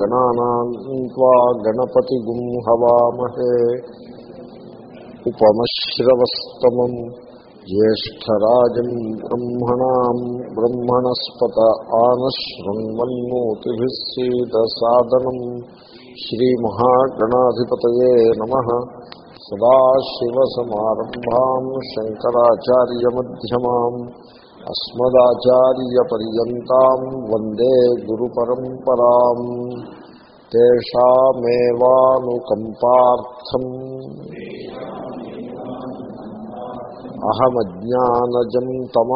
గణానాన్వా గణపతిగుం హవామహే ఉపమశ్రవస్తమం జ్యేష్టరాజం బ్రహ్మణాం బ్రహ్మణస్పత ఆనశృణ్వన్మోతిభిः సీదసాదనం శ్రీమహాగణాధిపతయే నమ సదాశివసమారంభాం శంకరాచార్యమ్యమాం అస్మదాచార్యపర్యంతం వందే గురు పరంపరా తేషామేవానుకంపార్థం అహమజ్ఞానజం తమ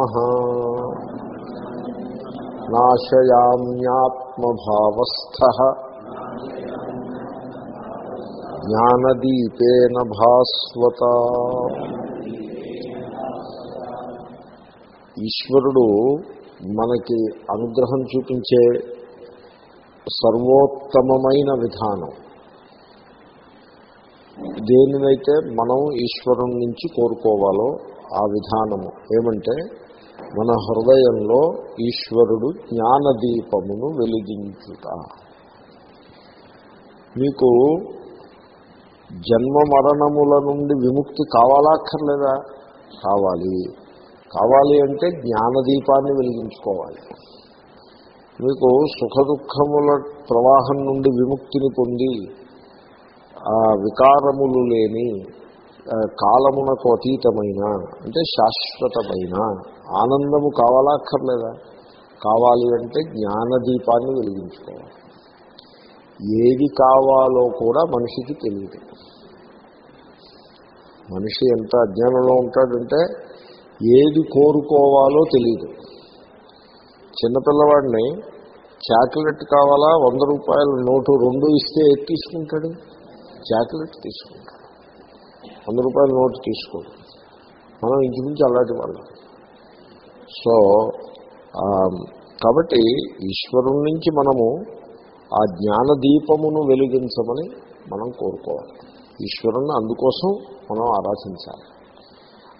నాశయామ్యాత్మభావస్థ జ్ఞానదీపేన భాస్వత ఈశ్వరుడు మనకి అనుగ్రహం చూపించే సర్వోత్తమమైన విధానం. దేనినైతే మనం ఈశ్వరుని నుంచి కోరుకోవాలో ఆ విధానము. ఏమంటే మన హృదయంలో ఈశ్వరుడు జ్ఞానదీపమును వెలిగించుట. మీకు జన్మ మరణముల నుండి విముక్తి కావాలా అక్కర్లేదా కావాలి. కావాలి అంటే జ్ఞానదీపాన్ని వెలిగించుకోవాలి. మీకు సుఖ దుఃఖముల ప్రవాహం నుండి విముక్తిని పొంది ఆ వికారములు లేని కాలమునకు అతీతమైన అంటే శాశ్వతమైన ఆనందము కావాలా అక్కర్లేదా? కావాలి అంటే జ్ఞానదీపాన్ని వెలిగించుకోవాలి. ఏది కావాలో కూడా మనిషికి తెలియదు. మనిషి ఎంత అజ్ఞానంలో ఉంటాడంటే ఏది కోరుకోవాలో తెలియదు చిన్నపిల్లవాడిని చాక్లెట్ కావాలా? వంద రూపాయల నోటు రెండు ఇస్తే ఏది తీసుకుంటాడు? చాక్లెట్ తీసుకుంటాడు. వంద రూపాయల నోటు తీసుకోడు. మనం ఇంచుమించు అలాంటి వాళ్ళం. సో కాబట్టి ఈశ్వరుడి నుంచి మనము ఆ జ్ఞానదీపమును వెలిగించమని మనం కోరుకోవాలి. ఈశ్వరుణ్ణి అందుకోసం మనం ఆరాధించాలి.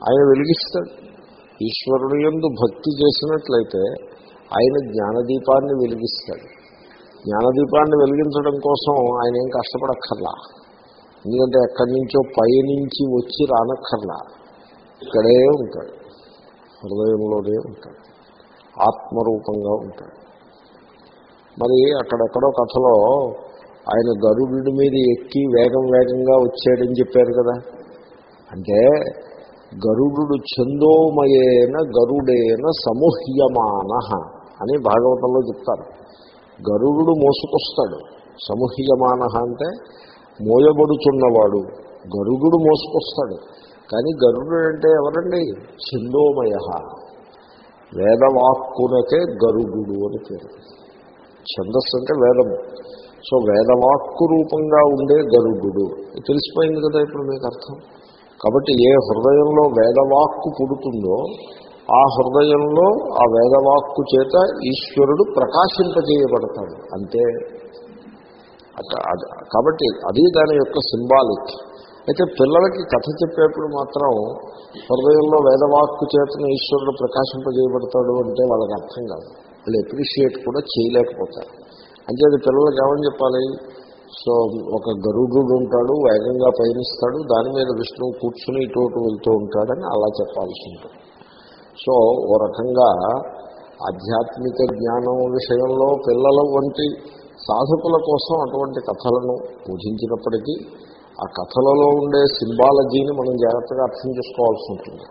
ఆయన వెలిగిస్తాడు. ఈశ్వరుడు ఎందు భక్తి చేసినట్లయితే ఆయన జ్ఞానదీపాన్ని వెలిగిస్తాడు. జ్ఞానదీపాన్ని వెలిగించడం కోసం ఆయన ఏం కష్టపడక్కర్లా. ఎందుకంటే ఎక్కడి నుంచో పైనుంచి వచ్చి రానక్కర్లా. ఇక్కడే ఉంటాడు. హృదయంలోనే ఉంటాడు. ఆత్మరూపంగా ఉంటాడు. మరి అక్కడెక్కడో కథలో ఆయన గరుడు మీద ఎక్కి వేగం వేగంగా వచ్చాడని చెప్పారు కదా. అంటే గరుడు ఛందోమయేన గరుడేన సముహ్యమాన అని భాగవతంలో చెప్తారు. గరుడు మోసుకొస్తాడు. సముహ్యమాన అంటే మోయబడుచున్నవాడు. గరుడు మోసుకొస్తాడు. కానీ గరుడు అంటే ఎవరండి? ఛందోమయ. వేదవాక్కునకే గరుడు అని పేరు. ఛందస్సు అంటే వేదము సో వేదవాక్కు రూపంగా ఉండే గరుడు తెలిసిపోయింది కదా ఇప్పుడు మీకు అర్థం? కాబట్టి ఏ హృదయంలో వేదవాక్కు పుడుతుందో ఆ హృదయంలో ఆ వేదవాక్కు చేత ఈశ్వరుడు ప్రకాశింపజేయబడతాడు. అంతే. కాబట్టి అది దాని యొక్క సింబాలిక్. అయితే పిల్లలకి కథ చెప్పేప్పుడు మాత్రం హృదయంలో వేదవాక్కు చేతన ఈశ్వరుడు ప్రకాశింపజేయబడతాడు అంటే వాళ్ళకి అర్థం కాదు. వాళ్ళు ఎప్రిషియేట్ కూడా చేయలేకపోతారు. అంచేది పిల్లలకి ఏమని చెప్పాలి? సో ఒక గరుడు ఉంటాడు వేగంగా పయనిస్తాడు దాని మీద విష్ణువు కూర్చుని ఇటు వెళ్తూ ఉంటాడని అలా చెప్పాల్సి ఉంటుంది. సో ఓ రకంగా ఆధ్యాత్మిక జ్ఞానం విషయంలో పిల్లల వంటి సాధకుల కోసం అటువంటి కథలను పూజించినప్పటికీ ఆ కథలలో ఉండే సింబాలజీని మనం జాగ్రత్తగా అర్థం చేసుకోవాల్సి ఉంటుంది.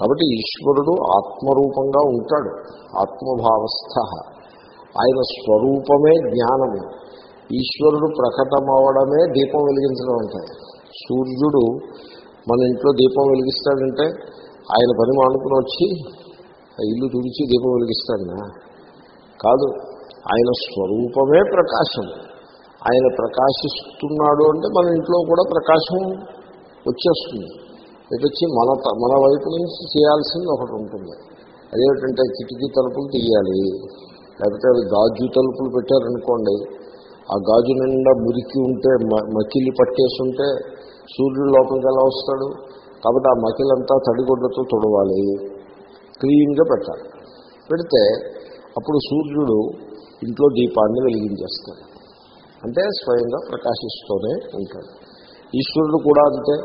కాబట్టి ఈశ్వరుడు ఆత్మరూపంగా ఉంటాడు ఆత్మభావస్థ. ఆయన స్వరూపమే జ్ఞానము. ఈశ్వరుడు ప్రకటమవడమే దీపం వెలిగించడం అంటే సూర్యుడు మన ఇంట్లో దీపం వెలిగిస్తాడంటే ఆయన పని మానుకుని వచ్చి ఇల్లు తుడిచి దీపం వెలిగిస్తాడనా? కాదు ఆయన స్వరూపమే ప్రకాశం. ఆయన ప్రకాశిస్తున్నాడు అంటే మన ఇంట్లో కూడా ప్రకాశం వచ్చేస్తుంది. ఇటు వచ్చి మన మన వైపు నుంచి చేయాల్సింది ఒకటి ఉంటుంది. అదేమిటంటే కిటికీ తలుపులు తీయాలి. లేకపోతే అవి గాజు తలుపులు పెట్టారనుకోండి ఆ గాజు నిండా మురికి ఉంటే మకిలి పట్టేసి ఉంటే సూర్యుడు లోపలికి ఎలా వస్తాడు? కాబట్టి ఆ మకిలంతా తడిగుడ్డతో తుడవాలి. క్లీన్గా పెట్టాలి. పెడితే అప్పుడు సూర్యుడు ఇంట్లో దీపాన్ని వెలిగించేస్తాడు. అంటే స్వయంగా ప్రకాశిస్తూనే ఉంటాడు. ఈశ్వరుడు కూడా అంతే.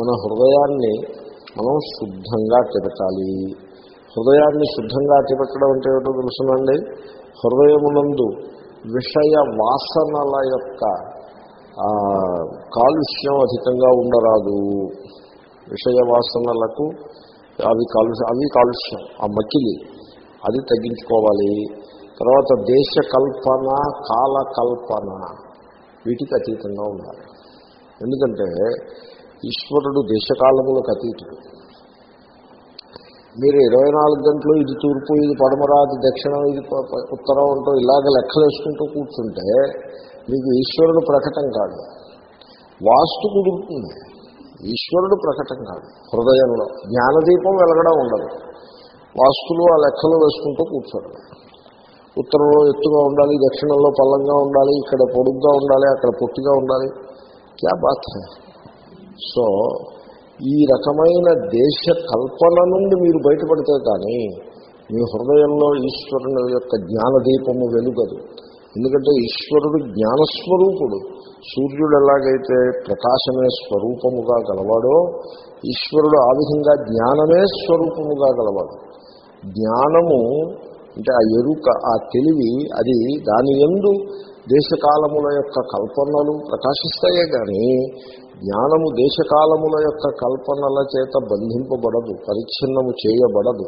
మన హృదయాన్ని మనం శుద్ధంగా తిరగాలి. హృదయాన్ని శుద్ధంగా అట్టిపెట్టడం అంటే ఏమిటో తెలుసునండి? హృదయమునందు విషయ వాసనల యొక్క కాలుష్యం అధికంగా ఉండరాదు. విషయ వాసనలకు అవి కాలుష్యం అవి కాలుష్యం ఆ మకిలి అది తగ్గించుకోవాలి. తర్వాత దేశ కల్పన కాల కల్పన వీటికి అతీతంగా ఉండాలి. ఎందుకంటే ఈశ్వరుడు దేశకాలములకు అతీతుడు. మీరు ఇరవై నాలుగు గంటలు ఇది తూర్పు ఇది పడమరాది దక్షిణం ఇది ఉత్తరం అంటూ ఇలాగ లెక్కలు వేసుకుంటూ కూర్చుంటే మీకు ఈశ్వరుడు ప్రకటం కాదు. వాస్తు కుదురుతుంది. ఈశ్వరుడు ప్రకటం కాదు. హృదయంలో జ్ఞానదీపం వెలగడం ఉండదు. వాస్తులు ఆ లెక్కలు వేసుకుంటూ కూర్చోడం ఉత్తరంలో ఎత్తుగా ఉండాలి దక్షిణంలో పల్లంగా ఉండాలి ఇక్కడ పొడుగ్గా ఉండాలి అక్కడ పొట్టిగా ఉండాలి. క్యా బాత్ సో ఈ రకమైన దేశ కల్పన నుండి మీరు బయటపడితే కానీ మీ హృదయంలో ఈశ్వరుని యొక్క జ్ఞానదీపము వెలుగదు. ఎందుకంటే ఈశ్వరుడు జ్ఞానస్వరూపుడు. సూర్యుడు ఎలాగైతే ప్రకాశమే స్వరూపముగా గలవాడో ఈశ్వరుడు ఆ విధంగా జ్ఞానమే స్వరూపముగా గలవాడు. జ్ఞానము అంటే ఆ ఎరుక ఆ తెలివి అది దాని ఎందు దేశకాలముల యొక్క కల్పనలు ప్రకాశిస్తాయే కానీ జ్ఞానము దేశకాలముల యొక్క కల్పనల చేత బంధింపబడదు పరిచ్ఛిన్నము చేయబడదు.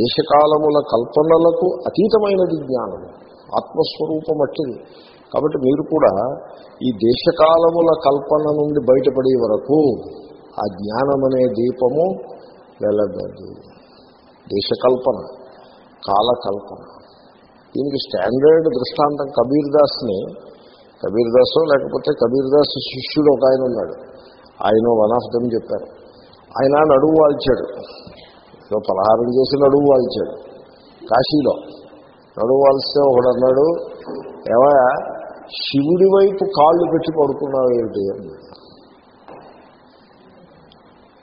దేశకాలముల కల్పనలకు అతీతమైనది జ్ఞానము ఆత్మస్వరూపం అట్టిది. కాబట్టి మీరు కూడా ఈ దేశకాలముల కల్పన నుండి బయటపడే వరకు ఆ జ్ఞానమనే దీపము వెలగదు. దేశకల్పన కాలకల్పన. దీనికి స్టాండర్డ్ దృష్టాంతం కబీర్ దాస్ని కబీర్ దాసో లేకపోతే కబీర్ దాస్ శిష్యుడు ఒక ఆయన ఉన్నాడు. ఆయన వన్ ఆఫ్ దమ్ చెప్పారు. ఆయన నడువు వాల్చాడు. ఏదో పలహారం చేసి నడువు వాల్చాడు. కాశీలో. నడువు వాల్స్తే ఒకడు అన్నాడు ఏమయ్య శివుడి వైపు కాళ్ళు పెట్టి పడుకున్నావు ఏమిటి?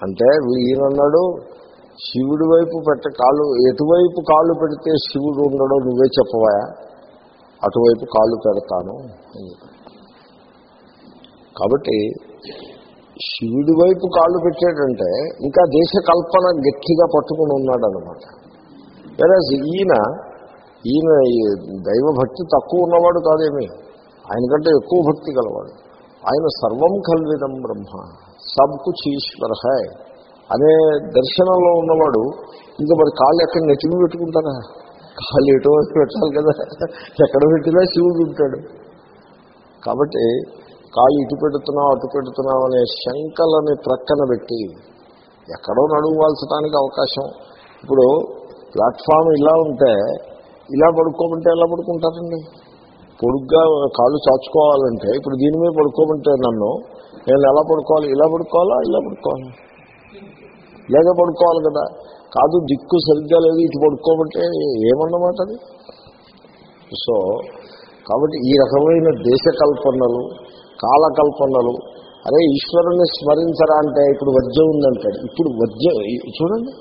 అంటే ఈయనన్నాడు శివుడి వైపు పెట్ట కాళ్ళు ఎటువైపు కాళ్ళు పెడితే శివుడు ఉండడో నువ్వే చెప్పవా? అటువైపు కాళ్ళు పెడతాను. అని కాబట్టి శివుడి వైపు కాళ్ళు పెట్టాడంటే ఇంకా దేశ కల్పన గట్టిగా పట్టుకుని ఉన్నాడు అనమాట ఈయన ఈయన దైవభక్తి తక్కువ ఉన్నవాడు కాదేమి? ఆయన కంటే ఎక్కువ భక్తి కలవాడు ఆయన సర్వం కల్విదం బ్రహ్మ సబ్ కుచ్ ఈశ్వర హై అనే దర్శనంలో ఉన్నవాడు ఇంకా మరి కాళ్ళు ఎక్కడ నెత్తిమి పెట్టుకుంటారా? కాళ్ళు ఎటువైపు పెట్టాలి కదా? ఎక్కడ పెట్టినా శివుడు ఉంటాడు. కాబట్టి కాళ్ళు ఇటు పెడుతున్నావు అటు పెడుతున్నావు అనే శంకలని ప్రక్కన పెట్టి ఎక్కడో నడువాల్చడానికి అవకాశం. ఇప్పుడు ప్లాట్ఫామ్ ఇలా ఉంటే ఇలా పడుకోమంటే ఎలా పడుకుంటారండి? పొడుగ్గా కాళ్ళు చాచుకోవాలంటే ఇప్పుడు దీని మీద పడుకోమంటే నన్ను నేను ఎలా పడుకోవాలి? ఇలా పడుకోవాలా? ఇలా పడుకోవాలి? ఇలాగే పడుకోవాలి కదా. కాదు దిక్కు సరిగ్గా లేదు ఇటు పడుకోమంటే ఏమన్నమాట అది? సో కాబట్టి ఈ రకమైన దేశ కల్పనలు కాలకల్పనలు. అరే ఈశ్వరుని స్మరించరా అంటే ఇప్పుడు వర్జ్యం ఉందంటాడు. ఇప్పుడు వర్జ్యం చూడండి.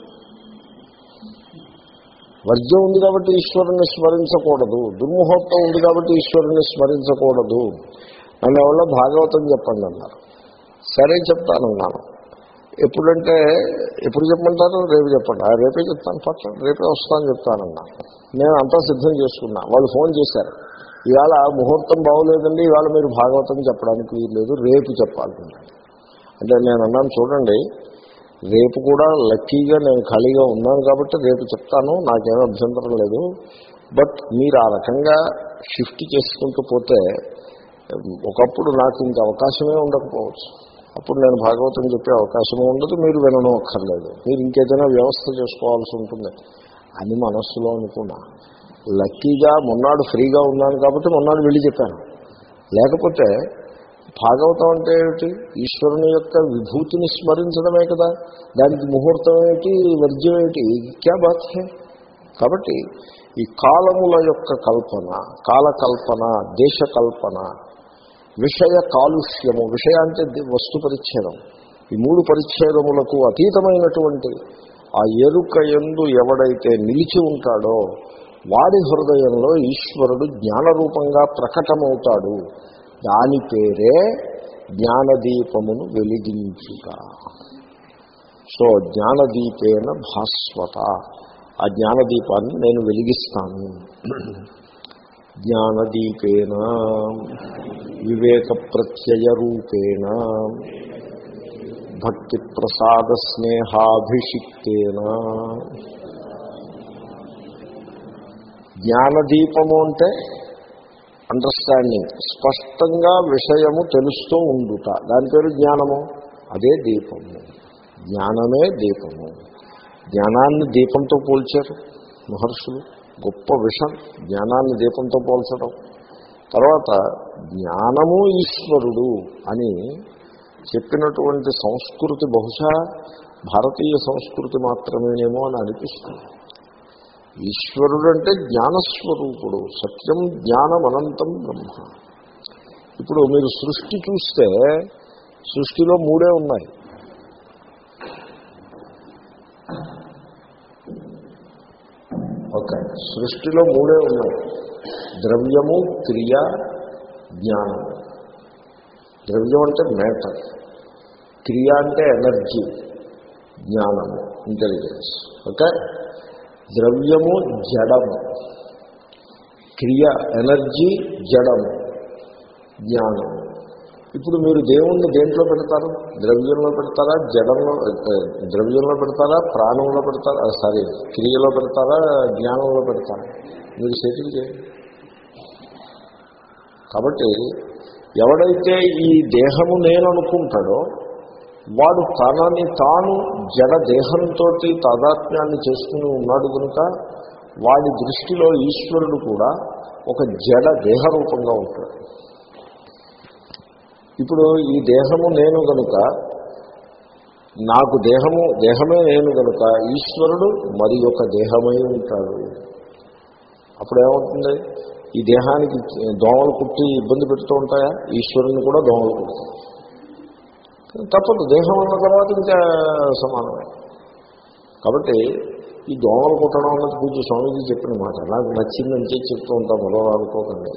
వర్జ్యం ఉంది కాబట్టి ఈశ్వరుని స్మరించకూడదు. దుర్ముహూర్తం ఉంది కాబట్టి ఈశ్వరుని స్మరించకూడదు. నన్ను ఎవరో భాగవతం చెప్పండి అన్నారు. సరే చెప్తానన్నాను ఎప్పుడంటే ఎప్పుడు చెప్పమంటారు? రేపు చెప్పండి. రేపే చెప్తాను. పట్ల రేపే వస్తాను చెప్తానన్నా నేను అంతా సిద్ధం చేసుకున్నా. వాళ్ళు ఫోన్ చేశారు. ఇవాళ ముహూర్తం బాగోలేదండి ఇవాళ మీరు భాగవతం చెప్పడానికి లేదు రేపు చెప్పాలన్నాడు అంటే నేను అన్నాను చూడండి రేపు కూడా లక్కీగా నేను ఖాళీగా ఉన్నాను కాబట్టి రేపు చెప్తాను నాకేమీ అభ్యంతరం లేదు. బట్ మీరు ఆ రకంగా షిఫ్ట్ చేసుకుంటూ పోతే ఒకప్పుడు నాకు ఇంత అవకాశమే ఉండకపోవచ్చు. అప్పుడు నేను భాగవతం చెప్పే అవకాశమే ఉండదు మీరు వినడం అక్కర్లేదు మీరు ఇంకేదైనా వ్యవస్థ చేసుకోవాల్సి ఉంటుంది అని మనస్సులో అనుకున్నా. లక్కీగా మొన్నాడు ఫ్రీగా ఉన్నాను కాబట్టి మొన్నాడు వెళ్ళి చెప్పాను. లేకపోతే భాగవతం అంటే ఏమిటి? ఈశ్వరుని యొక్క విభూతిని స్మరించడమే కదా. దానికి ముహూర్తం ఏమిటి? వర్జ్యం ఏమిటి? క్యా బాత్ హే? కాబట్టి ఈ కాలముల యొక్క కల్పన కాలకల్పన దేశ కల్పన విషయ కాలుష్యము విషయ అంటే వస్తు పరిచ్ఛేదం. ఈ మూడు పరిచ్ఛేదములకు అతీతమైనటువంటి ఆ ఎరుక ఎందు ఎవడైతే నిలిచి ఉంటాడో వాడి హృదయంలో ఈశ్వరుడు జ్ఞానరూపంగా ప్రకటమవుతాడు. దాని పేరే జ్ఞానదీపమును వెలిగించుట. సో జ్ఞానదీపేన భాస్వత. ఆ జ్ఞానదీపాన్ని నేను వెలిగిస్తాను. జ్ఞానదీపేన వివేక ప్రత్యయ రూపేణ భక్తి ప్రసాద స్నేహాభిషిక్తేన జ్ఞానదీపము అంటే అండర్స్టాండింగ్ స్పష్టంగా విషయము తెలుస్తూ ఉండుట. దాని పేరు జ్ఞానము. అదే దీపము. జ్ఞానమే దీపము. జ్ఞానాన్ని దీపంతో పోల్చారు మహర్షులు. గొప్ప విషం. జ్ఞానాన్ని దీపంతో పోల్చడం. తర్వాత జ్ఞానము ఈశ్వరుడు అని చెప్పినటువంటి సంస్కృతి బహుశా భారతీయ సంస్కృతి మాత్రమేనేమో అని అనిపిస్తుంది. ఈశ్వరుడు అంటే జ్ఞానస్వరూపుడు. సత్యం జ్ఞానం అనంతం బ్రహ్మ. ఇప్పుడు మీరు సృష్టి చూస్తే సృష్టిలో మూడే ఉన్నాయి. ఓకే సృష్టిలో మూడే ఉన్నాయి. ద్రవ్యము క్రియ జ్ఞానం. ద్రవ్యం అంటే మ్యాటర్. క్రియ అంటే ఎనర్జీ జ్ఞానము ఇంటెలిజెన్స్. ఓకే? ద్రవ్యము జడము. క్రియ ఎనర్జీ జడము. జ్ఞానము. ఇప్పుడు మీరు దేవుణ్ణి దేంట్లో పెడతారు? ద్రవ్యంలో పెడతారా? జడంలో ద్రవ్యంలో పెడతారా? ప్రాణంలో పెడతారా? సారీ క్రియలో పెడతారా? జ్ఞానంలో పెడతారా? మీరు సెటిల్ చేయండి. కాబట్టి ఎవడైతే ఈ దేహము నేను అనుకుంటాడో వాడు తనని తాను జడ దేహంతో తాదాత్మ్యాన్ని చేసుకుని ఉన్నాడు కనుక వాడి దృష్టిలో ఈశ్వరుడు కూడా ఒక జడ దేహ రూపంగా ఉంటాడు. ఇప్పుడు ఈ దేహము నేను కనుక నాకు దేహము దేహమే నేను కనుక ఈశ్వరుడు మరి ఒక దేహమై ఉంటాడు. అప్పుడు ఏమవుతుంది ఈ దేహానికి దోమలు కుట్టి ఇబ్బంది పెడుతూ ఉంటాయా? ఈశ్వరుని కూడా దోమలు కుడతాయి. తప్పదు. దేహం ఉన్న తర్వాత ఇంకా సమానమే. కాబట్టి ఈ దోమలు కుట్టడం అన్నది పూజ స్వామీజీ చెప్పిన మాట. నాకు నచ్చిందని చెప్పి చెప్తూ ఉంటాం మరో అనుకోకండి.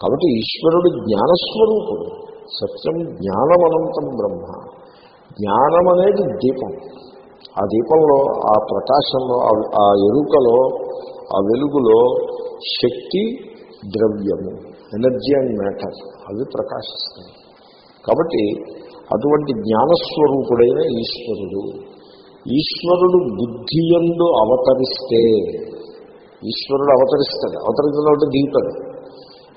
కాబట్టి ఈశ్వరుడు జ్ఞానస్వరూపుడు. సత్యం జ్ఞానమనంతం బ్రహ్మ. జ్ఞానం అనేది దీపం. ఆ దీపంలో ఆ ప్రకాశంలో ఆ ఎరుకలో ఆ వెలుగులో శక్తి ద్రవ్యము. Energy and matter. అవి ప్రకాశిస్తాయి. కాబట్టి అటువంటి జ్ఞానస్వరూపుడైన ఈశ్వరుడు. ఈశ్వరుడు బుద్ధి ఎందు అవతరిస్తే ఈశ్వరుడు అవతరిస్తాడు. అవతరించడం అంటే దిగుతాడు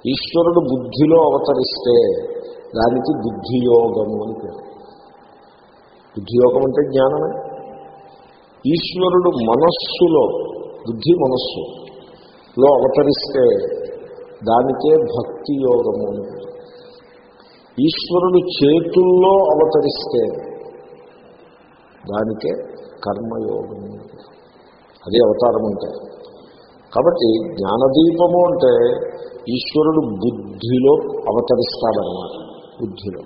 ఈశ్వరుడు బుద్ధిలో అవతరిస్తే దానికి బుద్ధియోగము అని పేరు. బుద్ధియోగం అంటే జ్ఞానమే. ఈశ్వరుడు మనస్సులో బుద్ధి మనస్సులో అవతరిస్తే దానికే భక్తి యోగము అని పేరు. ఈశ్వరుడు చేతుల్లో అవతరిస్తే దానికే కర్మయోగం అని అవతారం అంటే కాబట్టి జ్ఞానదీపము అంటే ఈశ్వరుడు బుద్ధిలో అవతరిస్తాడనమాట బుద్ధిలో.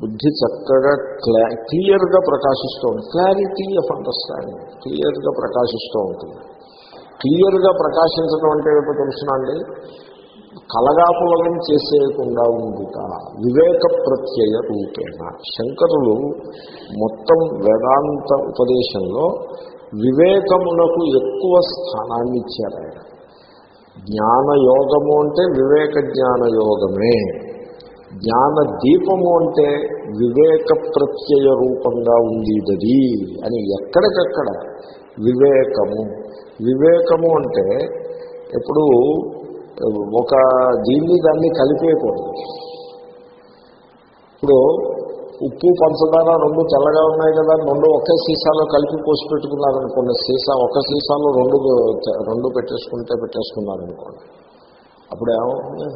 బుద్ధి చక్కగా క్లా క్లియర్గా ప్రకాశిస్తూ ఉంటుంది. Clarity of understanding. క్లియర్గా ప్రకాశిస్తూ ఉంటుంది. క్లియర్గా ప్రకాశించడం అంటే ఏమిటో తెలుసునండి కలగాపులగం చేసేయకుండా ఉండుట వివేక ప్రత్యయ రూపేణ. శంకరులు మొత్తం వేదాంత ఉపదేశంలో వివేకమునకు ఎక్కువ స్థానాన్ని ఇచ్చారు ఆయన. జ్ఞానయోగము అంటే వివేక జ్ఞానయోగమే. జ్ఞాన దీపము అంటే వివేక ప్రత్యయ రూపంగా ఉండేది అని ఎక్కడికక్కడ వివేకము. వివేకము అంటే ఎప్పుడు ఒక దీన్ని దాన్ని కలిపేయకూడదు. ఇప్పుడు ఉప్పు పంచదార రెండు తెల్లగా ఉన్నాయి కదా రెండు ఒకే సీసాలో కలిపి పోసి పెట్టుకున్నారనుకోండి సీసా ఒక సీసాలో రెండు రెండు పెట్టేసుకుంటే పెట్టేసుకున్నారనుకోండి అప్పుడు ఏమవుతుంది?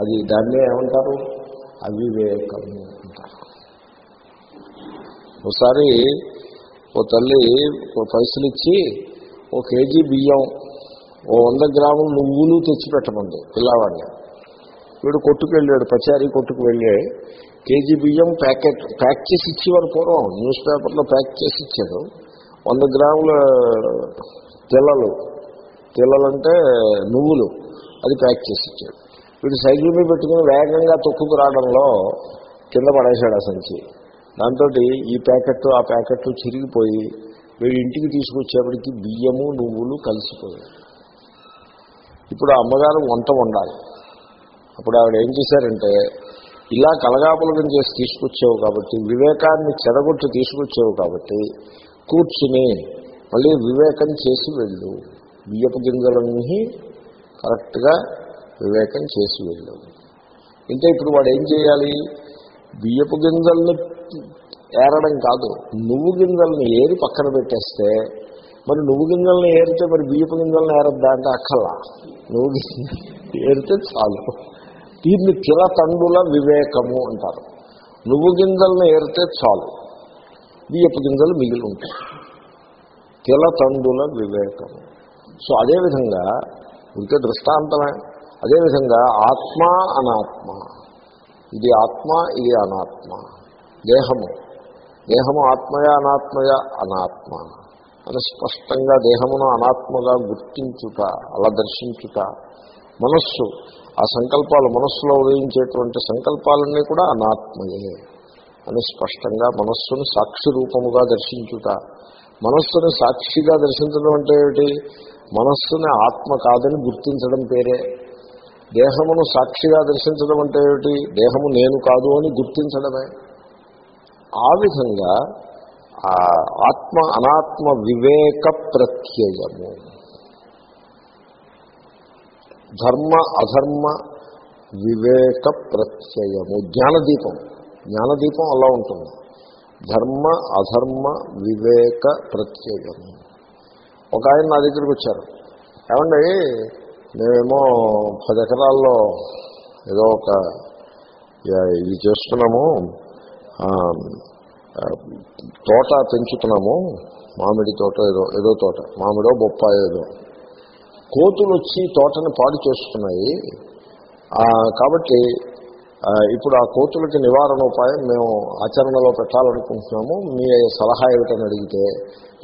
అది దాన్నే ఏమంటారు? అవివేకం అంటారు. ఒకసారి ఓ తల్లి ఓ పైసలు ఇచ్చి ఓ కేజీ బియ్యం ఓ వంద గ్రాములు నువ్వులు తెచ్చిపెట్టమంది పిల్లవాడిని. వీడు కొట్టుకు వెళ్ళాడు పచారీ కొట్టుకు వెళ్ళి కేజీ బియ్యం ప్యాకెట్ ప్యాక్ చేసి ఇచ్చేవారు పూర్వం. న్యూస్ పేపర్లో ప్యాక్ చేసి ఇచ్చాడు. వంద గ్రాముల తెల్లలు. తెల్లలంటే నువ్వులు. అది ప్యాక్ చేసి ఇచ్చాడు. వీడు సైకిల్ మీద పెట్టుకుని వేగంగా తొక్కుకు రావడంలో కింద పడేశాడు ఆ సంచి. దాంతో ఈ ప్యాకెట్ ఆ ప్యాకెట్ చిరిగిపోయి వీడి ఇంటికి తీసుకొచ్చేప్పటికి బియ్యము నువ్వులు కలిసిపోయాయి. ఇప్పుడు ఆ అమ్మగారు వంట వండాలి. అప్పుడు ఆవిడ ఏం చేశారంటే ఇలా కలగాపులగం చేసి తీసుకొచ్చావు కాబట్టి వివేకాన్ని చెడగొట్టి తీసుకొచ్చావు కాబట్టి కూర్చుని మళ్ళీ వివేకం చేసి వెళ్ళు. బియ్యపు గింజలన్నీ కరెక్ట్గా వివేకం చేసి వెళ్ళు. ఇంకా ఇప్పుడు వాడు ఏం చేయాలి? బియ్యపు గింజల్ని ఏరడం కాదు నువ్వు గింజల్ని ఏరి పక్కన పెట్టేస్తే మరి నువ్వు గింజల్ని ఏరితే మరి బియ్యపు గింజల్ని ఏరద్దా అంటే అక్కల్లా నువ్వు ఏరితే చాలు. దీన్ని తండుల వివేకము అంటారు. నువ్వు గింజల్ని ఏరితే చాలు. బియ్యపు గింజలు మిగిలి ఉంటాయి. తిలతండుల వివేకము. సో అదేవిధంగా ఇంకే దృష్టాంతమే. అదేవిధంగా ఆత్మ అనాత్మ. ఇది ఆత్మ ఇది అనాత్మ. దేహము. దేహము ఆత్మయ అనాత్మయ అనాత్మ. అని స్పష్టంగా దేహమును అనాత్మగా గుర్తించుట అలా దర్శించుట మనస్సు. ఆ సంకల్పాలు మనస్సులో ఉదయించేటువంటి సంకల్పాలన్నీ కూడా అనాత్మయే. అని స్పష్టంగా మనస్సును సాక్షి రూపముగా దర్శించుట. మనస్సుని సాక్షిగా దర్శించడం అంటే ఏమిటి? మనస్సుని ఆత్మ కాదని గుర్తించడం పేరే. దేహమును సాక్షిగా దర్శించడం అంటే ఏమిటి? దేహము నేను కాదు అని గుర్తించడమే. ఆ విధంగా ఆత్మ అనాత్మ వివేక ప్రత్యయము. ధర్మ అధర్మ వివేక ప్రత్యయము. జ్ఞానదీపం. జ్ఞానదీపం అలా ఉంటుంది. ధర్మ అధర్మ వివేక ప్రత్యయము. ఒక ఆయన నా దగ్గరికి వచ్చారు. ఏమండి మేమేమో పది ఎకరాల్లో ఏదో ఒక ఇది చేస్తున్నాము తోట పెంచుతున్నాము. మామిడి తోట ఏదో ఏదో తోట. మామిడో బొప్పాయో ఏదో. కోతులు వచ్చి తోటని పాడు చేస్తున్నాయి. కాబట్టి ఇప్పుడు ఆ కోతులకి నివారణ ఉపాయం మేము ఆచరణలో పెట్టాలనుకుంటున్నాము. మీ సలహా ఏమిటని అడిగితే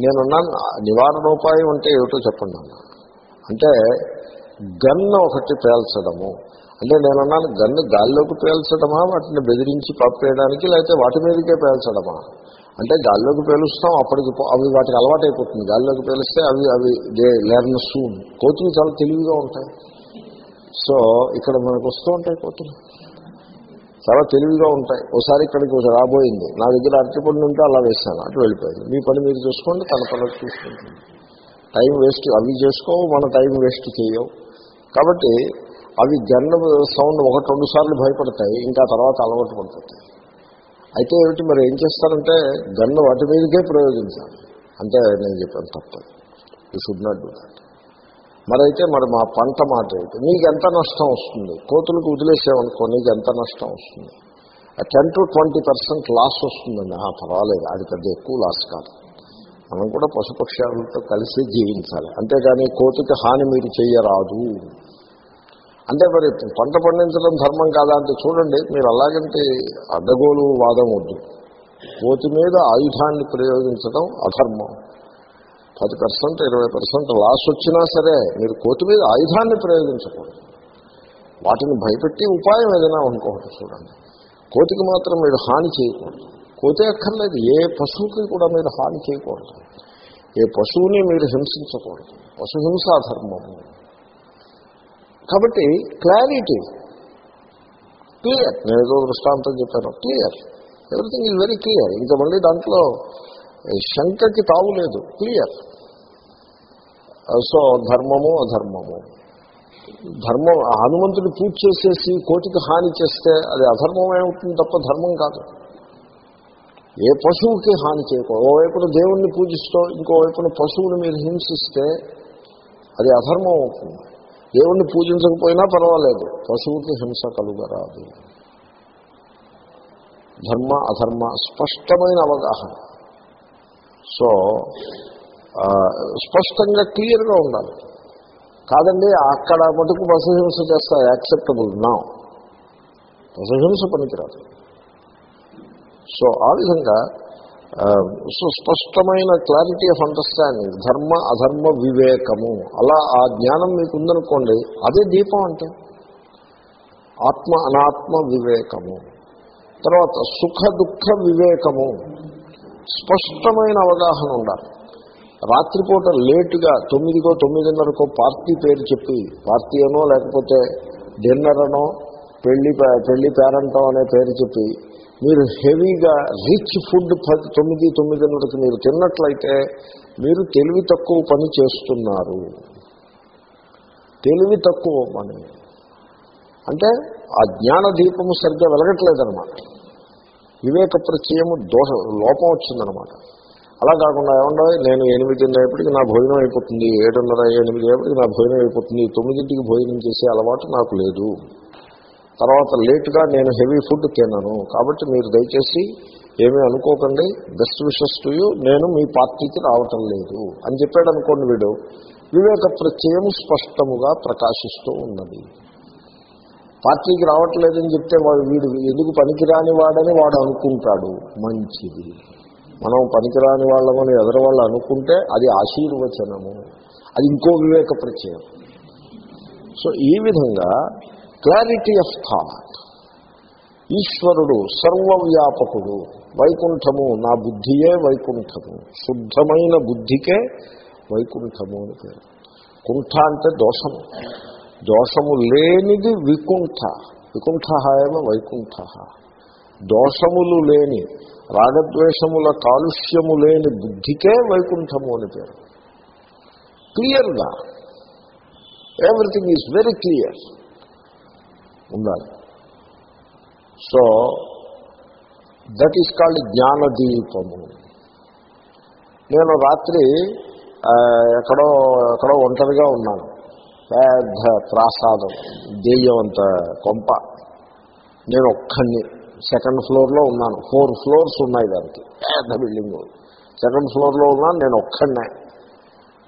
నేనున్నాను. నివారణోపాయం అంటే ఏమిటో చెప్పండి అన్న. అంటే గన్ను ఒకటి పేల్చడము. అంటే నేను అన్నాను గన్ను గాల్లోకి పేల్చడమా? వాటిని బెదిరించి పప్పేయడానికి లేకపోతే వాటి మీదకే పేల్చడమా? అంటే గాల్లోకి పేలుస్తాం అప్పటికి అవి వాటికి అలవాటైపోతుంది. గాల్లోకి పేలిస్తే అవి అవి దే లెర్న్ సూన్ కోతులు చాలా తెలివిగా ఉంటాయి. సో ఇక్కడ మనకు వస్తూ ఉంటాయి కోతులు. చాలా తెలివిగా ఉంటాయి. ఒకసారి ఇక్కడికి రాబోయింది. నా దగ్గర అరటిపండు ఉంటే అలా వేసాను అటు వెళ్ళిపోయింది. మీ పని మీరు చూసుకోండి తన పని చూసుకుంటుంది. టైం వేస్ట్ అవి చేసుకోవు మన టైం వేస్ట్ చేయవు. కాబట్టి అవి గన్న సౌండ్ ఒకటి రెండు సార్లు భయపడతాయి ఇంకా తర్వాత అలవాటు పడుతుంది అయితే ఏమిటి మరి ఏం చేస్తారంటే గన్ను వాటి మీదకే ప్రయోగించాలి. అంటే నేను చెప్పాను తప్ప. You should not do that మరైతే మరి మా పంట మాట అయితే నీకు ఎంత నష్టం వస్తుంది? కోతులకు వదిలేసామనుకో నీకు ఎంత నష్టం వస్తుంది? Ten to twenty percent loss వస్తుందండి. పర్వాలేదు అది పెద్ద ఎక్కువ లాస్ కాదు. మనం కూడా పశుపక్షాలతో కలిసి జీవించాలి. అంతేగాని కోతికి హాని మీరు చేయరాదు అంటే మరి పంట పండించడం ధర్మం కాదా అంటే చూడండి మీరు అలాగంటే అడ్డగోలు వాదం వద్దు. కోతి మీద ఆయుధాన్ని ప్రయోగించడం అధర్మం. పది పర్సెంట్ ఇరవై పర్సెంట్ లాస్ వచ్చినా సరే మీరు కోతి మీద ఆయుధాన్ని ప్రయోగించకూడదు. వాటిని భయపెట్టి ఉపాయం ఏదైనా అనుకోవద్దు చూడండి. కోతికి మాత్రం మీరు హాని చేయకూడదు. కోతే అక్కర్లేదు ఏ పశువుకి కూడా మీరు హాని చేయకూడదు. ఏ పశువుని మీరు హింసించకూడదు. పశుహింసాధర్మము కాబట్టి క్లారిటీ క్లియర్ నేను ఏదో దృష్టాంతం చెప్పాను. Clear everything is very clear ఇంకా మళ్ళీ దాంట్లో శంకకి తావు లేదు. క్లియర్ సో ధర్మము అధర్మము. ధర్మం హనుమంతుడు పూజ చేసేసి కోటికి హాని చేస్తే అది అధర్మం ఏమవుతుంది తప్ప ధర్మం కాదు. ఏ పశువుకి హాని చేయకూడదు. ఓవైపున దేవుణ్ణి పూజిస్తూ ఇంకోవైపున పశువుని మీరు హింసిస్తే అది అధర్మం అవుతుంది. దేవుణ్ణి పూజించకపోయినా పర్వాలేదు. పశువుకి హింస కలుగరాదు. ధర్మ అధర్మ స్పష్టమైన అవగాహన. సో స్పష్టంగా క్లియర్గా ఉండాలి. కాదండి అక్కడ మటుకు పశుహింస చేస్తా యాక్సెప్టబుల్ నా. పశుహింస పనికిరాదు. సో ఆ విధంగా సుస్పష్టమైన క్లారిటీ ఆఫ్ అండర్స్టాండింగ్ ధర్మ అధర్మ వివేకము. అలా ఆ జ్ఞానం మీకు ఉందనుకోండి అదే దీపం అంటే. ఆత్మ అనాత్మ వివేకము. తర్వాత సుఖ దుఃఖ వివేకము. స్పష్టమైన అవగాహన ఉండాలి. రాత్రిపూట లేటుగా తొమ్మిదికో తొమ్మిదిన్నరకో పార్టీ పేరు చెప్పి పార్టీ అనో లేకపోతే డిన్నర్ అనో పెళ్ళి పే- పెళ్ళి పేరంటో అనే పేరు చెప్పి మీరు హెవీగా రిచ్ ఫుడ్ పది తొమ్మిది తొమ్మిదిన్నరకు మీరు తిన్నట్లయితే మీరు తెలివి తక్కువ పని చేస్తున్నారు. తెలివి తక్కువ పని. అంటే ఆ జ్ఞాన దీపము సరిగ్గా వెలగట్లేదన్నమాట. వివేక ప్రత్యయము దోష లోపం వచ్చిందనమాట అలా కాకుండా ఏమన్నా నేను ఎనిమిదిన్నప్పటికి నా భోజనం అయిపోతుంది. ఏడున్నర ఎనిమిది అయ్యేప్పటికి నా భోజనం అయిపోతుంది. తొమ్మిదింటికి భోజనం చేసే అలవాటు నాకు లేదు. తర్వాత లేట్గా నేను హెవీ ఫుడ్ తినను. కాబట్టి మీరు దయచేసి ఏమీ అనుకోకండి. Best wishes to you. నేను మీ పార్టీకి రావటం లేదు. అని చెప్పాడు అనుకోండి వీడు. వివేక ప్రత్యయం స్పష్టముగా ప్రకాశిస్తూ ఉన్నది. పార్టీకి రావట్లేదని చెప్తే వాడు వీడు ఎందుకు పనికిరాని వాడని వాడు అనుకుంటాడు. మంచిది. మనం పనికిరాని వాళ్ళమని ఎదరు వాళ్ళు అనుకుంటే అది ఆశీర్వచనము. అది ఇంకో వివేక ప్రత్యయం. సో ఈ విధంగా క్లారిటీ ఆఫ్ థాట్. ఈశ్వరుడు సర్వవ్యాపకుడు వైకుంఠము నా బుద్ధియే వైకుంఠము శుద్ధమైన బుద్ధికే వైకుంఠము అని పేరు. కుంఠ అంటే దోషము. దోషము లేనిది వికుంఠ. వికుంఠ ఏమ వైకుంఠ. దోషములు లేని రాగద్వేషముల కాలుష్యము లేని బుద్ధికే వైకుంఠము అని పేరు. క్లియర్గా. ఎవ్రీథింగ్ ఈజ్ వెరీ క్లియర్ ఉండాలి. సో దట్ ఈస్ కాల్డ్ జ్ఞానదీపము. నేను రాత్రి ఎక్కడో ఎక్కడో ఒంటరిగా ఉన్నాను. పెద్ద ప్రాసాదం దెయ్యం అంత కొంప. నేను ఒక్కడిని సెకండ్ ఫ్లోర్లో ఉన్నాను. ఫోర్ ఫ్లోర్స్ ఉన్నాయి దానికి పెద్ద బిల్డింగ్. సెకండ్ ఫ్లోర్లో ఉన్నాను నేను ఒక్కడనే.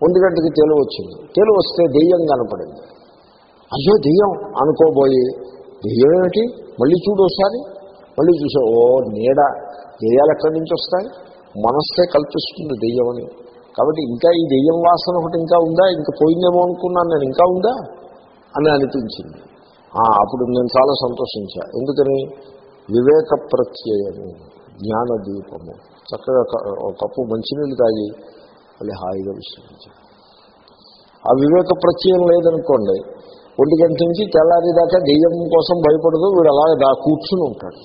ఒంటి గంటకి తెలివి వచ్చింది. తెలుగు వస్తే దెయ్యం కనపడింది. అయ్యో దెయ్యం అనుకోబోయి దెయ్యం ఏమిటి? మళ్ళీ చూడు ఒకసారి. మళ్ళీ చూసే ఓ నీడ దెయ్యాలు ఎక్కడి నుంచి వస్తాయి? మనస్సే కల్పిస్తుంది దెయ్యం అని. కాబట్టి ఇంకా ఈ దెయ్యం వాసన ఒకటి ఇంకా ఉందా? ఇంకా పోయిందేమో అనుకున్నాను నేను ఇంకా ఉందా? అని అనిపించింది. అప్పుడు నేను చాలా సంతోషించా. ఎందుకని? వివేక ప్రత్యయము జ్ఞానదీపము చక్కగా ఒక కప్పు మంచినీళ్ళు తాగి మళ్ళీ హాయిగా విశ్రమించాను ఆ వివేక ప్రత్యయం లేదనుకోండి ఒంటి గంట నుంచి తెల్లారి దాకా దెయ్యం కోసం భయపడదు వీడు అలాగే దా కూర్చుని ఉంటాడు.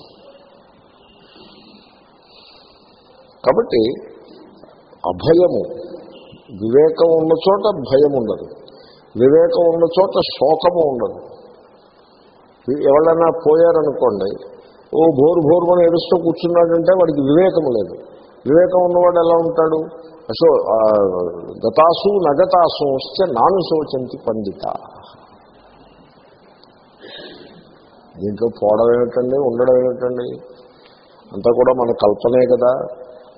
కాబట్టి అభయము వివేకం ఉన్న చోట భయం ఉండదు. వివేకం ఉన్న చోట శోకము ఉండదు. ఎవరైనా పోయారనుకోండి ఓ భోరు భోరు అని ఏడుస్తూ కూర్చున్నాడంటే వాడికి వివేకం లేదు. వివేకం ఉన్నవాడు ఎలా ఉంటాడు? అసో గతాసు నగతాసు వస్తే నాను శోచంతి పండిత. దీంట్లో పోవడం ఏమిటండి? ఉండడం ఏమిటండి? అంతా కూడా మన కల్పనే కదా.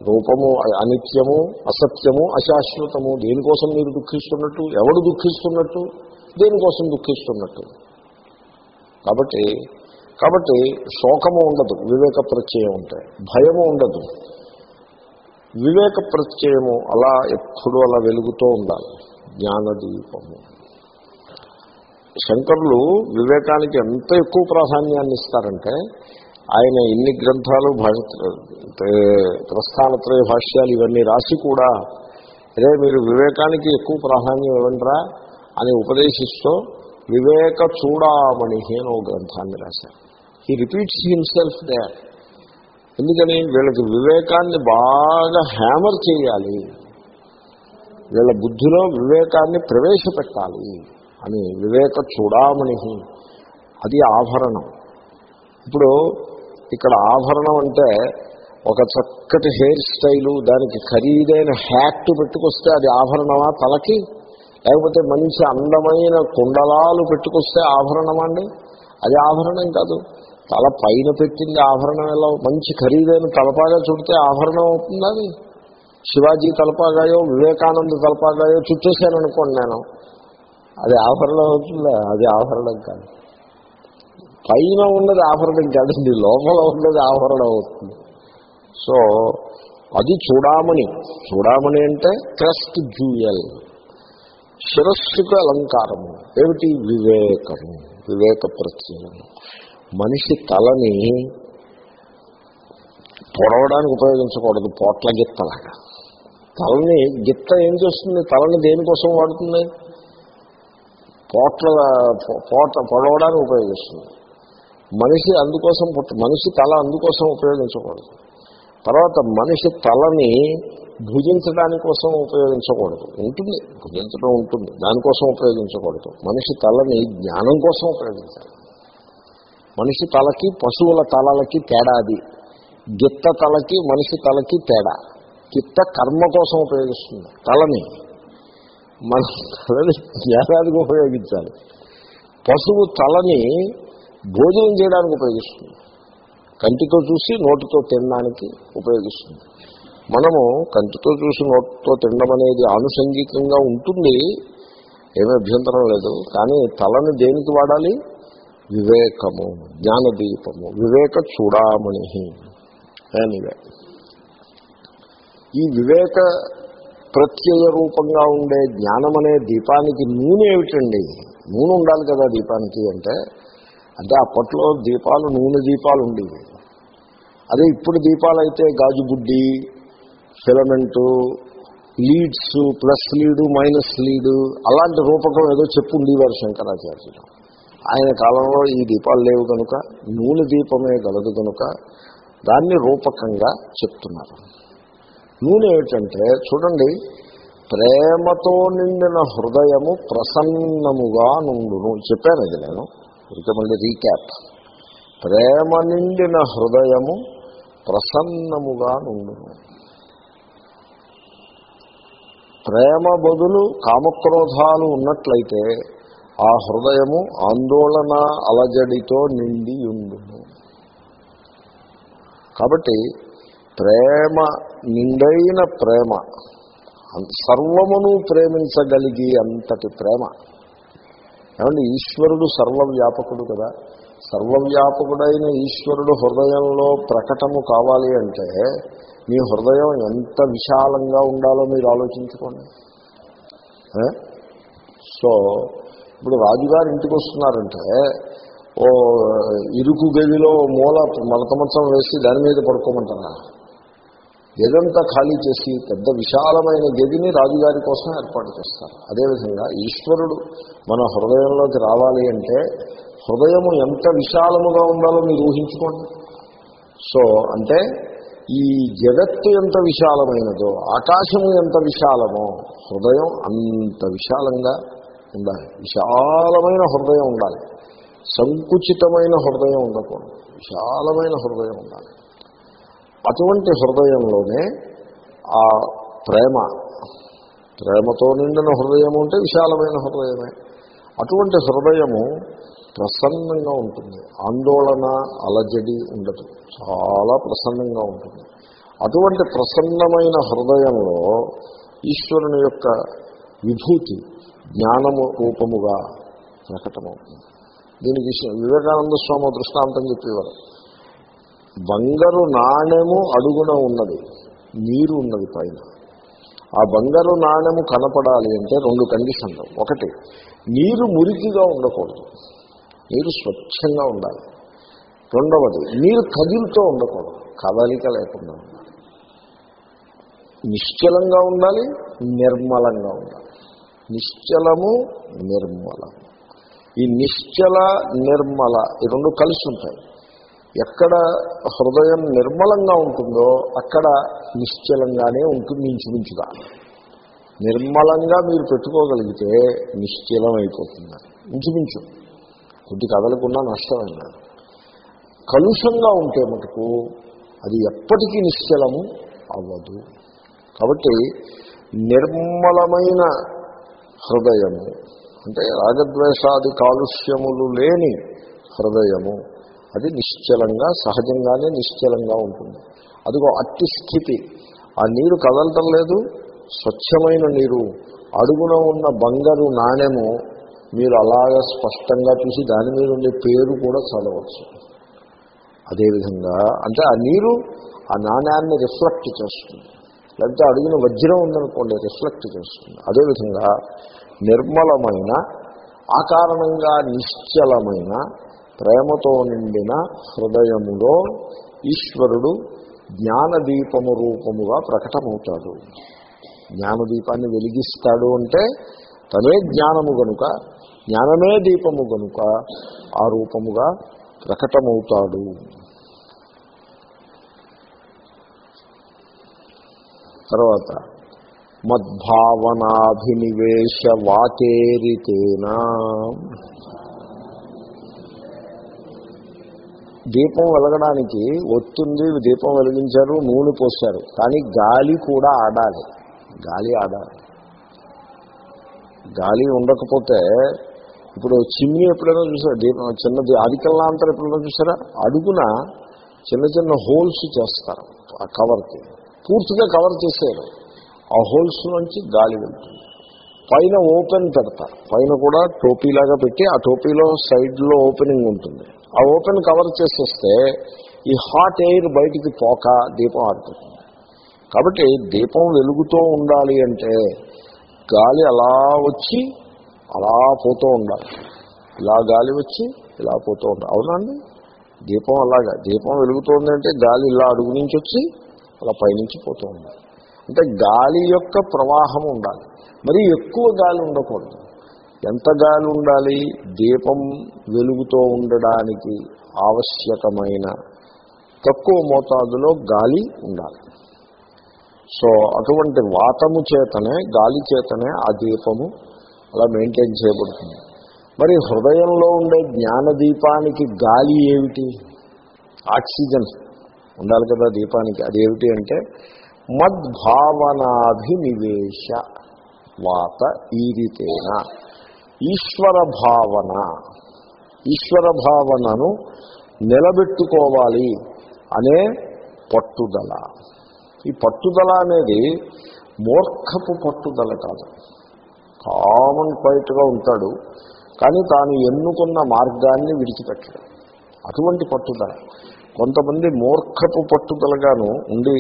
రూపము అనిత్యము అసత్యము అశాశ్వతము దేనికోసం మీరు దుఃఖిస్తున్నట్టు? ఎవడు దుఃఖిస్తున్నట్టు? దేనికోసం దుఃఖిస్తున్నట్టు? కాబట్టి కాబట్టి శోకము ఉండదు వివేక ప్రత్యయం ఉంటాయి భయము ఉండదు. వివేక ప్రత్యయము అలా ఎప్పుడు అలా వెలుగుతూ ఉండాలి. జ్ఞానదీపము. శంకరులు వివేకానికి ఎంత ఎక్కువ ప్రాధాన్యాన్ని ఇస్తారంటే ఆయన ఇన్ని గ్రంథాలు భాష ప్రస్థానత్రయ భాష్యాలు ఇవన్నీ రాసి కూడా అదే మీరు వివేకానికి ఎక్కువ ప్రాధాన్యం ఇవ్వండిరా అని ఉపదేశిస్తూ వివేక చూడామణి అని ఒక గ్రంథాన్ని రాశారు. ఈ రిపీట్స్ హిమ్సెల్ఫ్ దే ఎందుకని? వీళ్ళకి వివేకాన్ని బాగా హ్యామర్ చేయాలి. వీళ్ళ బుద్ధిలో వివేకాన్ని ప్రవేశపెట్టాలి. అని వివేక చూడామణి. అది ఆభరణం. ఇప్పుడు ఇక్కడ ఆభరణం అంటే ఒక చక్కటి హెయిర్ స్టైలు దానికి ఖరీదైన హ్యాట్ పెట్టుకొస్తే అది ఆభరణమా తలకి? లేకపోతే మంచి అందమైన కుండలాలు పెట్టుకొస్తే ఆభరణమా అండి? అది ఆభరణం కాదు. తల పైన పెట్టింది ఆభరణం ఎలా? మంచి ఖరీదైన తలపాగా చుడితే ఆభరణం అవుతుంది అది? శివాజీ తలపాగాయో వివేకానంద తలపాగాయో చుట్టేశాను అనుకోండి నేను. అది ఆభరణం అవుతుందా అది ఆభరణం కాదు. పైన ఉన్నది ఆభరణం కాదండి లోపల ఉన్నది ఆభరణం అవుతుంది. సో అది చూడామణి. చూడామణి అంటే క్రస్ట్ జ్యూయల్ శిరస్సుకు అలంకారము ఏమిటి? వివేకము. వివేక ప్రత్యయము మనిషి తలని పొడవడానికి ఉపయోగించకూడదు పోట్ల గిత్తలాగా. తలని గిత్త ఏం చేస్తుంది? తలని దేనికోసం వాడుతుంది? పోట్ల పోట పొడవడానికి ఉపయోగిస్తుంది. మనిషి అందుకోసం మనిషి తల అందుకోసం ఉపయోగించకూడదు. తర్వాత మనిషి తలని భుజించడాని కోసం ఉపయోగించకూడదు. ఉంటుంది భుజించడం ఉంటుంది దానికోసం ఉపయోగించకూడదు. మనిషి తలని జ్ఞానం కోసం ఉపయోగించాలి. మనిషి తలకి పశువుల తలలకి తేడా అది. గిత్త తలకి మనిషి తలకి తేడా. గిత్త కర్మ కోసం ఉపయోగిస్తుంది తలని. మన జ్ఞానానికి ఉపయోగించాలి. పశువు తలని భోజనం చేయడానికి ఉపయోగిస్తుంది. కంటితో చూసి నోటితో తినడానికి ఉపయోగిస్తుంది. మనము కంటితో చూసి నోటితో తినడం అనేది ఆనుషంగికంగా ఉంటుంది ఏమీ అభ్యంతరం లేదు. కానీ తలని దేనికి వాడాలి? వివేకము జ్ఞానదీపము వివేక చూడామణి ఎనివే ఈ వివేక ప్రత్యయ రూపంగా ఉండే జ్ఞానం అనే దీపానికి నూనె ఏమిటండి? నూనె ఉండాలి కదా దీపానికి అంటే అంటే అప్పట్లో దీపాలు నూనె దీపాలు ఉండేవి. అదే ఇప్పుడు దీపాలు అయితే గాజు బుడ్డి filament leads plus lead minus lead అలాంటి రూపకం ఏదో చెప్పు ఉండేవారు శంకరాచార్యులు. ఆయన కాలంలో ఈ దీపాలు లేవు కనుక నూనె దీపమే గలదు కనుక దాన్ని రూపకంగా చెప్తున్నారు. నూనె ఏమిటంటే చూడండి ప్రేమతో నిండిన హృదయము ప్రసన్నముగా నుండును. చెప్పాను ఇది నేను ఇక మళ్ళీ రీక్యాప్. ప్రేమ నిండిన హృదయము ప్రసన్నముగా నుండును. ప్రేమ బదులు కామక్రోధాలు ఉన్నట్లయితే ఆ హృదయము ఆందోళన అలజడితో నిండి ఉండును కాబట్టి ప్రేమ నిండైన ప్రేమ. సర్వమును ప్రేమించగలిగి అంతటి ప్రేమ. ఏమంటే ఈశ్వరుడు సర్వవ్యాపకుడు కదా. సర్వవ్యాపకుడైన ఈశ్వరుడు హృదయంలో ప్రకటము కావాలి అంటే మీ హృదయం ఎంత విశాలంగా ఉండాలో మీరు ఆలోచించుకోండి. సో ఇప్పుడు రాజుగారు ఇంటికి వస్తున్నారంటే ఓ ఇరుకు గదిలో మూల మలకమంచం వేసి దాని మీద పడుకోమంటారా? గదంతా ఖాళీ చేసి పెద్ద విశాలమైన గదిని రాజుగారి కోసం ఏర్పాటు చేస్తారు. అదేవిధంగా ఈశ్వరుడు మన హృదయంలోకి రావాలి అంటే హృదయము ఎంత విశాలముగా ఉండాలో మీరు ఊహించుకోండి. సో అంటే ఈ జగత్తు ఎంత విశాలమైనదో ఆకాశము ఎంత విశాలమో హృదయం అంత విశాలంగా ఉండాలి. విశాలమైన హృదయం ఉండాలి. సంకుచితమైన హృదయం ఉండకూడదు. విశాలమైన హృదయం ఉండాలి. అటువంటి హృదయంలోనే ఆ ప్రేమ ప్రేమతో నిండిన హృదయం అంటే విశాలమైన హృదయమే. అటువంటి హృదయము ప్రసన్నంగా ఉంటుంది. ఆందోళన అలజడి ఉండదు. చాలా ప్రసన్నంగా ఉంటుంది. అటువంటి ప్రసన్నమైన హృదయంలో ఈశ్వరుని యొక్క విభూతి జ్ఞానము రూపముగా ప్రకటమవుతుంది. దీనికి వివేకానంద స్వామి దృష్టాంతం చెప్పేవారు. బంగారు నాణెము అడుగున ఉన్నది నీరు ఉన్నది పైన. ఆ బంగారు నాణెము కనపడాలి అంటే రెండు కండిషన్లు. ఒకటి నీరు మురికిగా ఉండకూడదు. నీరు స్వచ్ఛంగా ఉండాలి. రెండవది నీరు కదిలితో ఉండకూడదు. కదలిక లేకుండా ఉండాలి. నిశ్చలంగా ఉండాలి నిర్మలంగా ఉండాలి. నిశ్చలము నిర్మలము ఈ నిశ్చల నిర్మల ఈ రెండు కలిసి ఉంటాయి. ఎక్కడ హృదయం నిర్మలంగా ఉంటుందో అక్కడ నిశ్చలంగానే ఉంటుంది ఇంచుమించుగా. నిర్మలంగా మీరు పెట్టుకోగలిగితే నిశ్చలం అయిపోతుంది ఇంచుమించు. కొద్ది కదలకుండా నష్టమైన కలుషంగా ఉంటే మటుకు అది ఎప్పటికీ నిశ్చలము అవ్వదు. కాబట్టి నిర్మలమైన హృదయము అంటే రాగద్వేషాది కాలుష్యములు లేని హృదయము అది నిశ్చలంగా సహజంగానే నిశ్చలంగా ఉంటుంది. అదిగో అట్టి స్థితి. ఆ నీరు కదలటం లేదు. స్వచ్ఛమైన నీరు. అడుగున ఉన్న బంగారు నాణ్యము మీరు అలాగా స్పష్టంగా చూసి దాని మీద ఉండే పేరు కూడా చదవచ్చు. అదేవిధంగా అంటే ఆ నీరు ఆ నాణ్యాన్ని రిఫ్లెక్ట్ చేస్తుంది. లేకపోతే అడుగున వజ్రం ఉందనుకోండి రిఫ్లెక్ట్ చేస్తుంది. అదేవిధంగా నిర్మలమైన ఆ కారణంగా నిశ్చలమైన ప్రేమతో నిండిన హృదయములో ఈశ్వరుడు జ్ఞానదీపము రూపముగా ప్రకటమవుతాడు. జ్ఞానదీపాన్ని వెలిగిస్తాడు అంటే తనే జ్ఞానము గనుక జ్ఞానమే దీపము గనుక ఆ రూపముగా ప్రకటమవుతాడు. తర్వాత మద్భావనాభినివేశ వాకేరితేనా దీపం వెలగడానికి ఒత్తుంది దీపం వెలిగించారు నూనె పోశారు కానీ గాలి కూడా ఆడాలి. గాలి ఆడాలి. గాలి ఉండకపోతే ఇప్పుడు చిమ్ని ఎప్పుడైనా చూసారా? దీపం చిన్నది అధికల్లాంతరం ఎప్పుడైనా చూసారా? అడుగున చిన్న చిన్న హోల్స్ చేస్తారు ఆ కవర్కి. పూర్తిగా కవర్ చేసేయరు. ఆ హోల్స్ నుంచి గాలి వెళ్తుంది. పైన ఓపెన్ పెడతారు. పైన కూడా టోపీలాగా పెట్టి ఆ టోపీలో సైడ్లో ఓపెనింగ్ ఉంటుంది. ఆ ఓపెన్ కవర్ చేసేస్తే ఈ హాట్ ఎయిర్ బయటికి పోక దీపం ఆడుతుంది కాబట్టి దీపం వెలుగుతూ ఉండాలి అంటే గాలి అలా వచ్చి అలా పోతూ ఉండాలి. ఇలా గాలి వచ్చి ఇలా పోతూ ఉండాలి. అవునండి దీపం అలాగా. దీపం వెలుగుతోంది అంటే గాలి ఇలా అడుగు నుంచి వచ్చి అలా పైనుంచి పోతూ ఉండాలి. అంటే గాలి యొక్క ప్రవాహం ఉండాలి. మరి ఎక్కువ గాలి ఉండకూడదు. ఎంత గాలి ఉండాలి దీపం వెలుగుతో ఉండడానికి ఆవశ్యకమైన తక్కువ మోతాదులో గాలి ఉండాలి. సో అటువంటి వాతము చేతనే గాలి చేతనే ఆ దీపము అలా మెయింటైన్ చేయబడుతుంది. మరి హృదయంలో ఉండే జ్ఞానదీపానికి గాలి ఏమిటి? ఆక్సిజన్. ఉండాలి కదా దీపానికి. అదేమిటి అంటే మద్భావనాభినివేశ వాత ఈరితేన. ఈశ్వర భావన ఈశ్వర భావనను నిలబెట్టుకోవాలి అనే పట్టుదల. ఈ పట్టుదల అనేది మూర్ఖపు పట్టుదల కాదు. కామన్ క్వైట్గా ఉంటాడు కానీ తాను ఎన్నుకున్న మార్గాన్ని విడిచిపెట్టడు. అటువంటి పట్టుదల. కొంతమంది మూర్ఖపు పట్టుదలగాను ఉండి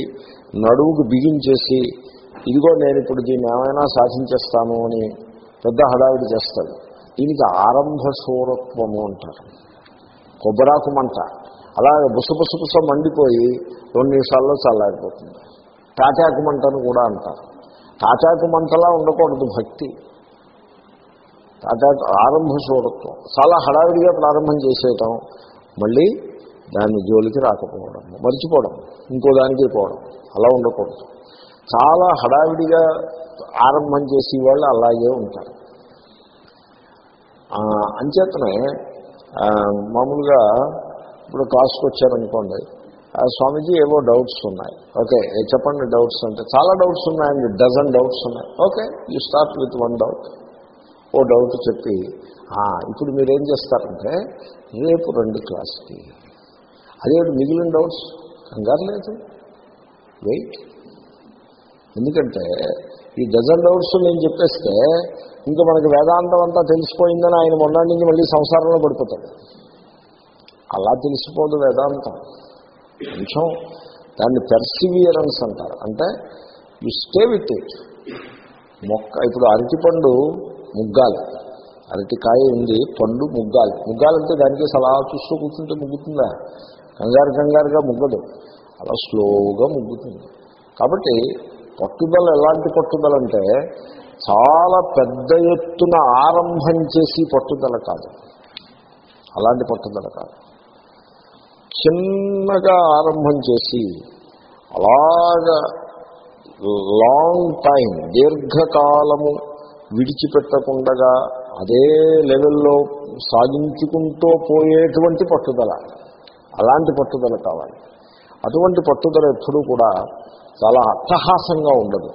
నడువుకు బిగించేసి ఇదిగో నేను ఇప్పుడు దీన్ని ఏమైనా సాధించేస్తాను అని పెద్ద హడావిడి చేస్తాడు దీనికి ఆరంభ సూరత్వము అంటారు. కొబ్బరాకు మంట. అలాగే బుసబుసబుస మండిపోయి రెండు నిమిషాల్లో చల్లారిపోతుంది. తాటాకు మంటను కూడా అంటారు. తాటాకు మంటలా ఉండకూడదు భక్తి. తాటాకు ఆరంభ సూరత్వం చాలా హడావిడిగా ప్రారంభం చేసేయటం. మళ్ళీ దాన్ని జోలికి రాకపోవడం మర్చిపోవడం ఇంకో దానికి పోవడం. అలా ఉండకూడదు. చాలా హడావిడిగా ఆరంభం చేసే వాళ్ళు అలాగే ఉంటారు. అంచేతనే మామూలుగా ఇప్పుడు క్లాస్కి వచ్చారనుకోండి స్వామీజీ ఏవో డౌట్స్ ఉన్నాయి. ఓకే చెప్పండి డౌట్స్ అంటే చాలా డౌట్స్ ఉన్నాయండి డజన్ డౌట్స్ ఉన్నాయి. Okay you start with one doubt. Oh doubt చెప్పి ఇప్పుడు మీరేం చేస్తారంటే రేపు రెండు క్లాస్కి అదే మిగిలిన డౌట్స్? కంగారు లేదు. వెయిట్. ఎందుకంటే ఈ డజన్ డౌట్స్ నేను చెప్పేస్తే ఇంకా మనకి వేదాంతం అంతా తెలిసిపోయిందని ఆయన మొన్నటి నుంచి మళ్ళీ సంసారంలో పడిపోతాడు. అలా తెలిసిపోదు వేదాంతం. కొంచెం దాన్ని పెర్సివియరెన్స్ అంటారు. అంటే యు స్టే విత్ ఇట్ మొక్క ఇప్పుడు అరటిపండు ముగ్గాలి. అరటికాయ ఉంది పండు ముగ్గాలి. ముగ్గాలంటే దానికి సలహా చూస్తూ కూర్చుంటే ముగ్గుతుందా? కంగారు కంగారుగా ముగ్గదు. అలా స్లోగా ముగ్గుతుంది. కాబట్టి పట్టుదల ఎలాంటి పట్టుదల అంటే చాలా పెద్ద ఎత్తున ఆరంభం చేసి పట్టుదల కాదు. అలాంటి పట్టుదల కాదు. చిన్నగా ఆరంభం చేసి అలాగా లాంగ్ టైం దీర్ఘకాలము విడిచిపెట్టకుండా అదే లెవెల్లో సాగించుకుంటూ పోయేటువంటి పట్టుదల. అలాంటి పట్టుదల కావాలి. అటువంటి పట్టుదల ఎప్పుడూ కూడా చాలా అట్టహాసంగా ఉండదు.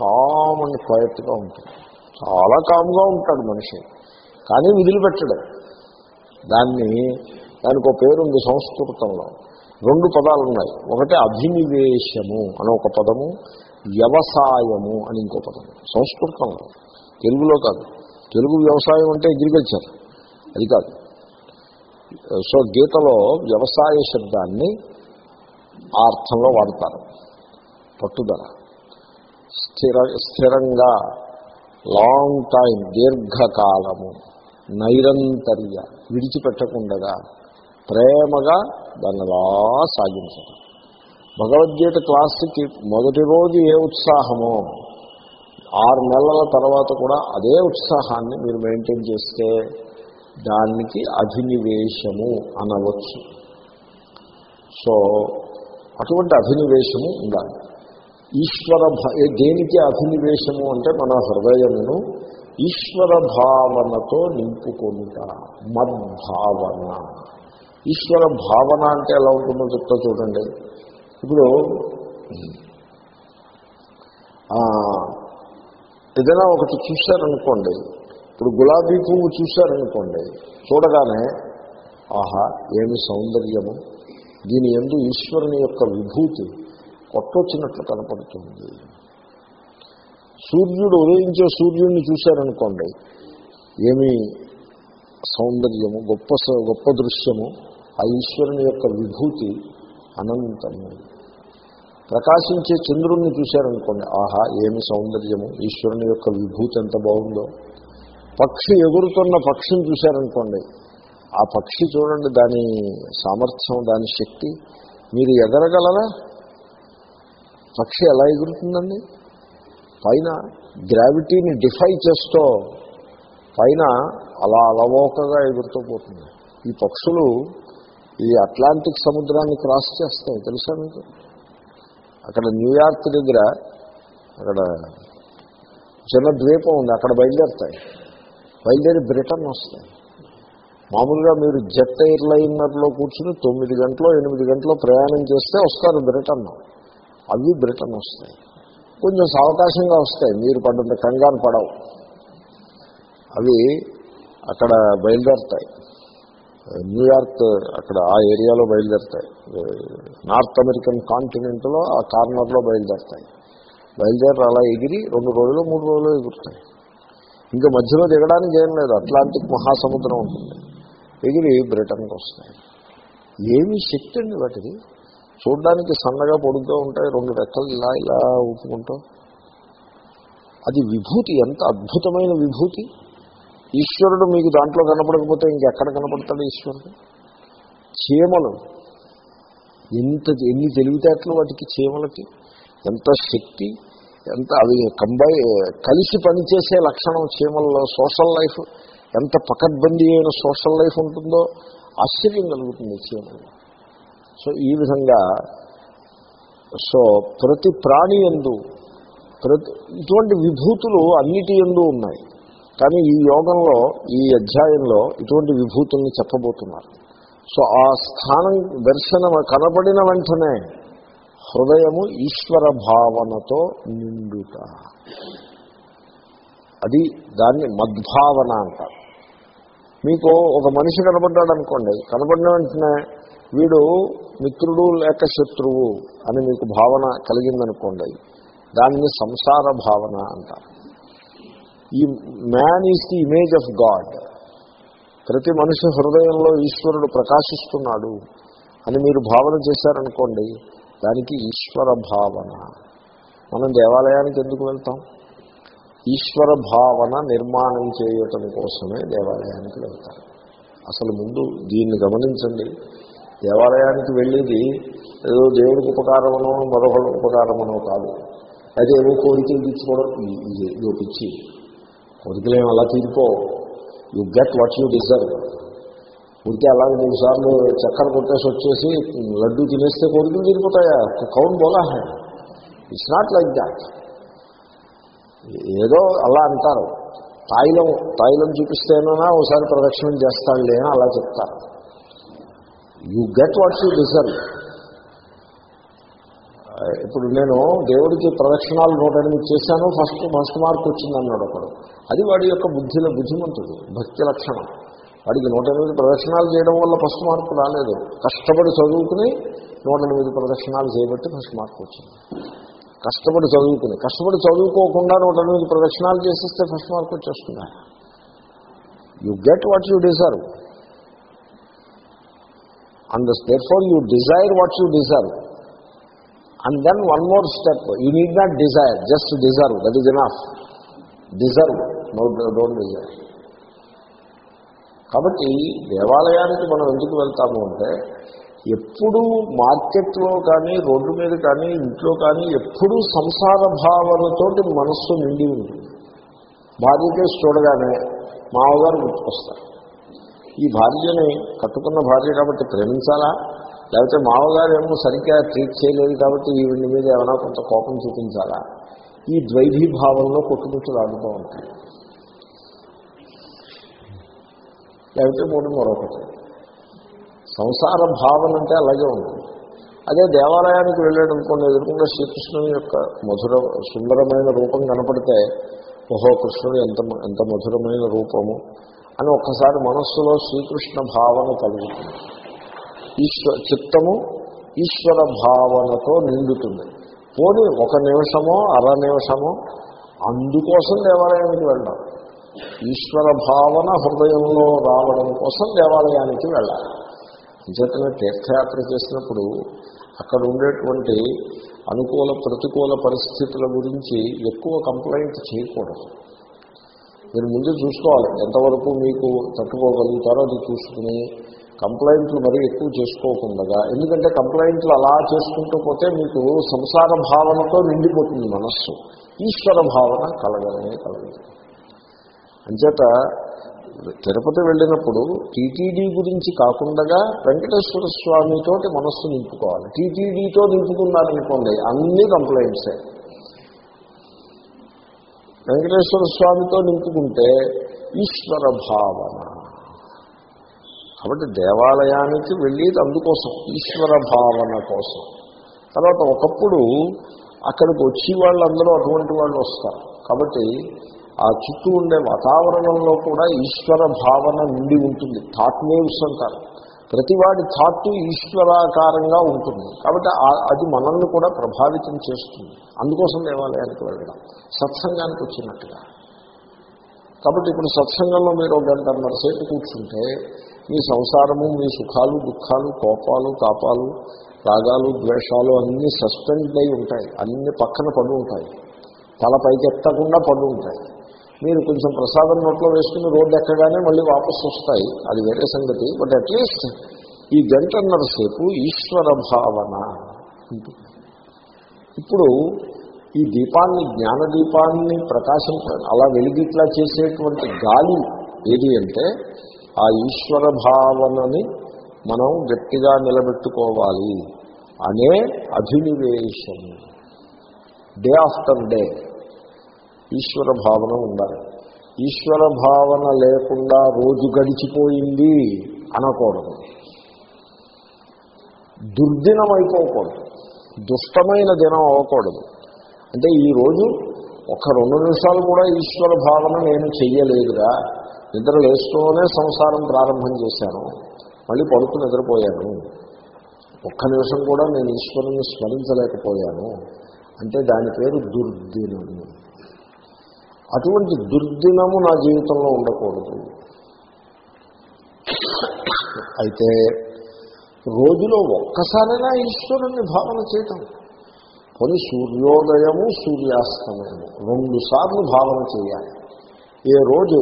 కామ్ అండ్ క్వైట్గా ఉంటుంది. చాలా కామ్గా ఉంటాడు మనిషి. కానీ విదిలిపెట్టడు దాన్ని దానికి ఒక పేరుంది సంస్కృతంలో. రెండు పదాలు ఉన్నాయి ఒకటి అభినివేశము అని ఒక పదము వ్యవసాయము అని ఇంకో పదము. సంస్కృతంలో. తెలుగులో కాదు. తెలుగు వ్యవసాయం అంటే అగ్రికల్చర్ అది కాదు. సో గీతలో వ్యవసాయ శబ్దాన్ని ఆ అర్థంలో వాడతారు. పట్టుదల. స్థిర స్థిరంగా లాంగ్ టైం దీర్ఘకాలము నైరంతర్య విడిచిపెట్టకుండగా ప్రేమగా దాన్ని అలా సాగించడం భగవద్గీత క్లాసుకి మొదటి రోజు ఏ ఉత్సాహమో ఆరు నెలల తర్వాత కూడా అదే ఉత్సాహాన్ని మీరు మెయింటైన్ చేస్తే దానికి అభినివేశము అనవచ్చు. సో అటువంటి అభినివేశము ఉండాలి. ఈశ్వర భ దేనికి అభినివేశము అంటే మన హృదయమును ఈశ్వర భావనతో నింపుకుంట మద్భావన. ఈశ్వర భావన అంటే ఎలా ఉంటుందో చెప్తా చూడండి. ఇప్పుడు ఏదైనా ఒకటి చూశారనుకోండి ఇప్పుడు గులాబీ పువ్వు చూశారనుకోండి చూడగానే ఆహా ఏమి సౌందర్యము. దీని ఎందు ఈశ్వరుని యొక్క విభూతి. కొట్టొచ్చినట్లు కనపడుతుంది. సూర్యుడు ఉదయించే సూర్యుడిని చూశారనుకోండి ఏమి సౌందర్యము గొప్ప గొప్ప దృశ్యము ఆ ఈశ్వరుని యొక్క విభూతి అనంతము. ప్రకాశించే చంద్రుణ్ణి చూశారనుకోండి ఆహా ఏమి సౌందర్యము ఈశ్వరుని యొక్క విభూతి ఎంత బాగుందో. పక్షి ఎగురుతున్న పక్షిని చూశారనుకోండి ఆ పక్షి చూడండి దాని సామర్థ్యం దాని శక్తి మీరు ఎగరగలరా? పక్షి ఎలా ఎగురుతుందండి? పైన గ్రావిటీని డిఫై చేస్తూ పైన అలా అలవోకగా ఎగురుతూ పోతుంది. ఈ పక్షులు ఈ అట్లాంటిక్ సముద్రాన్ని క్రాస్ చేస్తాయి. తెలుసా మీకు? అక్కడ న్యూయార్క్ దగ్గర అక్కడ చిన్న ద్వీపం ఉంది. అక్కడ బయలుదేరుతాయి. బయలుదేరి బ్రిటన్ వస్తాయి. మామూలుగా మీరు జెట్ ఎయిర్లైనర్లో కూర్చుని తొమ్మిది గంటలో ఎనిమిది గంటలో ప్రయాణం చేస్తే వస్తారు బ్రిటన్ అవి బ్రిటన్ వస్తాయి. కొంచెం సావకాశంగా వస్తాయి. మీరు పడ్డంత కంగారు పడవు. అవి అక్కడ బయలుదేరుతాయి. న్యూయార్క్ అక్కడ ఆ ఏరియాలో బయలుదేరుతాయి. నార్త్ అమెరికన్ కాంటినెంట్లో ఆ కార్నర్లో బయలుదేరుతాయి. బయలుదేరి అలా ఎగిరి రెండు రోజులు మూడు రోజులు ఎగురుతాయి. ఇంకా మధ్యలో దిగడానికి ఏం లేదు. అట్లాంటిక్ మహాసముద్రం ఉంటుంది. ఎగిరి బ్రిటన్కి వస్తాయి. ఏమి శక్తి అండి వాటిది చూడడానికి సన్నగా పొడుగ్గా ఉంటాయి రెండు రెక్కలు ఇలా ఇలా ఊపుకుంటాం. అది విభూతి ఎంత అద్భుతమైన విభూతి. ఈశ్వరుడు మీకు దాంట్లో కనపడకపోతే ఇంకెక్కడ కనపడతాడు ఈశ్వరుడు? చీమలు. ఎంత ఎన్ని తెలివితేటలు వాటికి చీమలకి? ఎంత శక్తి ఎంత అవి కంబై కలిసి పనిచేసే లక్షణం చీమల్లో సోషల్ లైఫ్ ఎంత పకడ్బందీ అయిన సోషల్ లైఫ్ ఉంటుందో ఆశ్చర్యం కలుగుతుంది చీమల్లో. సో ఈ విధంగా సో ప్రతి ప్రాణి ఎందు ప్రతి ఇటువంటి విభూతులు అన్నిటి ఎందు ఉన్నాయి. కానీ ఈ యోగంలో ఈ అధ్యాయంలో ఇటువంటి విభూతుల్ని చెప్పబోతున్నారు. సో ఆ స్థానం దర్శనం కనబడిన వెంటనే హృదయము ఈశ్వర భావనతో నిండుట అది దాన్ని మద్భావన అంటారు. మీకు ఒక మనిషి కనబడ్డాడు అనుకోండి కనబడిన వెంటనే వీడు మిత్రుడు లేక శత్రువు అని మీకు భావన కలిగిందనుకోండి దానిని సంసార భావన అంటారు. ఈ man is the image of God ప్రతి మనిషి హృదయంలో ఈశ్వరుడు ప్రకాశిస్తున్నాడు అని మీరు భావన చేశారనుకోండి దానికి ఈశ్వర భావన. మనం దేవాలయానికి ఎందుకు వెళ్తాం? ఈశ్వర భావన నిర్మాణం చేయటం కోసమే దేవాలయానికి వెళ్తాం అసలు ముందు దీన్ని గమనించండి. దేవాలయానికి వెళ్ళేది ఏదో దేవుడికి ఉపకారమనో మరొకటి ఉపకారమనో కాదు. అయితే ఏవో కోరికలు తీర్చుకోవడం ఇది పిచ్చి కోరికలు ఏమి అలా తీరిపో you get what you deserve ఉంటే అలాగే మూడు సార్లు చక్కెర కొట్టేసి వచ్చేసి లడ్డు తినేస్తే కోరికలు తీరిపోతాయా? కౌన్ బోలా హై. ఇట్స్ నాట్ లైక్ దాట్ ఏదో అలా అంటారు. తాయిలం తాయిలం చూపిస్తేనన్నా ఒకసారి ప్రదక్షిణం చేస్తాడులే లేనా అలా చెప్తారు. You get what you deserve ఇప్పుడు నేను దేవుడికి ప్రదక్షిణాలు నూట ఎనిమిది చేశాను ఫస్ట్ ఫస్ట్ మార్క్ వచ్చిందన్నాడు ఒకడు. అది వాడి యొక్క బుద్ధిలో బుద్ధిమంతుడు భక్తి లక్షణం. వాడికి నూట ఎనిమిది ప్రదక్షిణాలు చేయడం వల్ల ఫస్ట్ మార్కు రాలేదు. కష్టపడి చదువుకుని నూట ఎనిమిది ప్రదక్షిణాలు చేయబట్టి ఫస్ట్ మార్క్ వచ్చింది. కష్టపడి చదువుకుని కష్టపడి చదువుకోకుండా నూట ఎనిమిది ప్రదక్షిణాలు చేసేస్తే ఫస్ట్ మార్క్ వచ్చేస్తుంది? You get what you deserve and therefore you desire what you deserve and then one more step you need not desire just deserve that is enough deserve no don't desire కాబట్టి దేవాలయానికి మనం ఎందుకు వెళ్తాము అంటే ఎప్పుడూ మార్కెట్లో కానీ రోడ్డు మీద కానీ ఇంట్లో కానీ ఎప్పుడూ సంసార భావనతోటి మనస్సు నిండి ఉంటుంది. భార్య కేసు చూడగానే మామగారు గుర్తుకొస్తారు. ఈ భార్యని కట్టుకున్న భార్య కాబట్టి ప్రేమించాలా? లేకపోతే మామగారు ఏమో సరిగ్గా ట్రీట్ చేయలేదు కాబట్టి ఈవిడ మీద ఏమైనా కొంత కోపం చూపించాలా? ఈ ద్వైభీభావంలో భావంలో కొట్టుకుట్టు ఆడుతూ ఉంటాయి. లేకపోతే మూడు మరొకటి. సంసార భావన అంటే అలాగే ఉంటుంది అదే దేవాలయానికి వెళ్ళాడు అనుకోండి ఎదుర్కొన్న శ్రీకృష్ణుని యొక్క మధుర సుందరమైన రూపం కనపడితే ఓహో కృష్ణుడు ఎంత ఎంత మధురమైన రూపము. అని ఒక్కసారి మనస్సులో శ్రీకృష్ణ భావన కలుగుతుంది. ఈశ్వర చిత్తము ఈశ్వర భావనతో నిండుతుంది. పోనీ ఒక నిమిషమో అర నిమిషమో అందుకోసం దేవాలయానికి వెళ్ళాలి. ఈశ్వర భావన హృదయంలో రావడం కోసం దేవాలయానికి వెళ్ళాలి. అంచేతనే తీర్థయాత్ర చేసినప్పుడు అక్కడ ఉండేటువంటి అనుకూల ప్రతికూల పరిస్థితుల గురించి ఎక్కువ కంప్లైంట్ చేయకూడదు. మీరు ముందు చూసుకోవాలి. ఎంతవరకు మీకు తట్టుకోగలుగుతారో అది చూసుకుని కంప్లైంట్లు మరీ ఎక్కువ చేసుకోకుండా ఎందుకంటే కంప్లైంట్లు అలా చేసుకుంటూ పోతే మీకు సంసార భావనతో నిండిపోతుంది మనస్సు. ఈశ్వర భావన కలగనే కలగదు. అంచేత తిరుపతి వెళ్ళినప్పుడు టీటీడీ గురించి కాకుండా వెంకటేశ్వర స్వామితోటి మనస్సు నింపుకోవాలి. టీటీడీతో నింపుకున్నారనుకోండి అన్ని కంప్లైంట్సే. వెంకటేశ్వర స్వామితో నింపుకుంటే ఈశ్వర భావన. కాబట్టి దేవాలయానికి వెళ్ళేది అందుకోసం ఈశ్వర భావన కోసం. తర్వాత ఒకప్పుడు అక్కడికి వచ్చి వాళ్ళందరూ అటువంటి వాళ్ళు వస్తారు. కాబట్టి ఆ చుట్టూ ఉండే వాతావరణంలో కూడా ఈశ్వర భావన నిండి ఉంటుంది. థాట్ వేవ్స్ అంటారు ప్రతివాడి థాట్ ఈశ్వరాకారంగా ఉంటుంది. కాబట్టి అది మనల్ని కూడా ప్రభావితం చేస్తుంది. అందుకోసం దేవాలయానికి వెళ్ళడం. సత్సంగానికి వచ్చినట్టుగా. కాబట్టి ఇప్పుడు సత్సంగంలో మీరు ఒక గంటన్నర సేపు కూర్చుంటే మీ సంసారము మీ సుఖాలు దుఃఖాలు కోపాలు తాపాలు రాగాలు ద్వేషాలు అన్నీ సస్పెండ్ అయి ఉంటాయి. అన్ని పక్కన పడి ఉంటాయి. తల పైకెత్తకుండా పడి ఉంటాయి. మీరు కొంచెం ప్రసాదం నోట్లో వేసుకుని రోడ్డు ఎక్కగానే మళ్ళీ వాపసు వస్తాయి. అది వేరే సంగతి. బట్ అట్లీస్ట్ ఈ గంటన్నర సేపు ఈశ్వర భావన. ఇప్పుడు ఈ దీపాన్ని జ్ఞాన దీపాన్ని ప్రకాశం అలా వెలిగిట్లా చేసేటువంటి గాలి ఏది అంటే ఆ ఈశ్వర భావనని మనం గట్టిగా నిలబెట్టుకోవాలి. అనే అభినివేశం డే ఆఫ్టర్ డే ఈశ్వర భావన ఉండాలి. ఈశ్వర భావన లేకుండా రోజు గడిచిపోయింది అనకూడదు. దుర్దినం అయిపోకూడదు. దుష్టమైన దినం అవ్వకూడదు. అంటే ఈరోజు ఒక రెండు నిమిషాలు కూడా ఈశ్వర భావన నేను చెయ్యలేదురా. నిద్ర లేస్తూనే సంసారం ప్రారంభం చేశాను. మళ్ళీ పడుకు నిద్రపోయాను. ఒక్క నిమిషం కూడా నేను ఈశ్వరుని స్మరించలేకపోయాను. అంటే దాని పేరు దుర్దినము. అటువంటి దుర్దినము నా జీవితంలో ఉండకూడదు. అయితే రోజులో ఒక్కసారైనా ఈశ్వరుణ్ణి భావన చేయటం. కొన్ని సూర్యోదయము సూర్యాస్తమయము రెండు సార్లు భావన చేయాలి. ఏ రోజు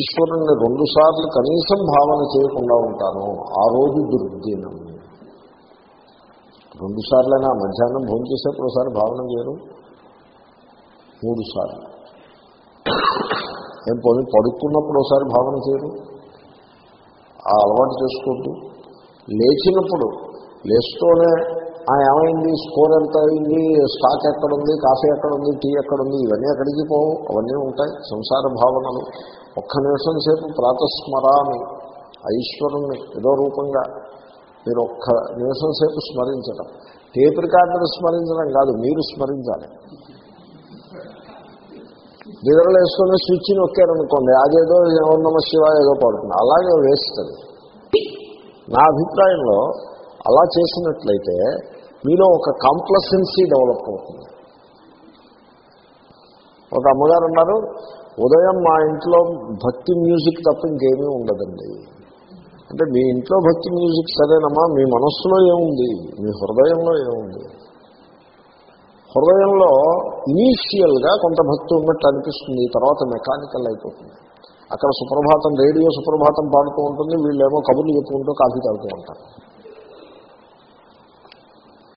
ఈశ్వరుణ్ణి రెండు సార్లు కనీసం భావన చేయకుండా ఉంటాను ఆ రోజు దుర్దినం. రెండు సార్లైనా మధ్యాహ్నం భోజనం చేసేప్పుడు ఒకసారి భావన చేయరు మూడు సార్లు. ఏం పోనీ పడుకున్నప్పుడు ఒకసారి భావన చేయరు. ఆ అలవాటు చేసుకోవద్దు. లేచినప్పుడు లేస్తూనే ఆ ఏమైంది? స్కోర్ ఎంత అయింది? స్టాక్ ఎక్కడుంది? కాఫీ ఎక్కడుంది? టీ ఎక్కడుంది? ఇవన్నీ ఎక్కడికి పోవు. అవన్నీ ఉంటాయి సంసార భావనలు. ఒక్క నిమిషం సేపు ప్రాతస్మరాన్ని ఈశ్వరుణ్ణి ఏదో రూపంగా మీరు ఒక్క నిమిషం సేపు స్మరించడం టేప్ రికార్డును స్మరించడం కాదు మీరు స్మరించాలి. నిద్రలు వేసుకుని స్విచ్ నొక్కారనుకోండి అదేదో నమ శివ ఏదో పడుతుంది. అలాగే వేస్తుంది. నా అభిప్రాయంలో అలా చేసినట్లయితే మీలో ఒక కాంప్లసెన్సీ డెవలప్ అవుతుంది. ఒక అమ్మగారు ఉన్నారు ఉదయం మా ఇంట్లో భక్తి మ్యూజిక్ తప్ప ఇంకేమీ ఉండదండి. అంటే మీ ఇంట్లో భక్తి మ్యూజిక్ సరేనమ్మా మీ మనస్సులో ఏముంది? మీ హృదయంలో ఏముంది? హృదయంలో ఇనీషియల్గా కొంత భక్తి ఉన్నట్టు అనిపిస్తుంది. తర్వాత మెకానికల్ అయిపోతుంది. అక్కడ సుప్రభాతం రేడియో సుప్రభాతం పాడుతూ ఉంటుంది. వీళ్ళేమో కబుర్లు చెప్పుకుంటూ కాఫీ తాగుతూ ఉంటారు.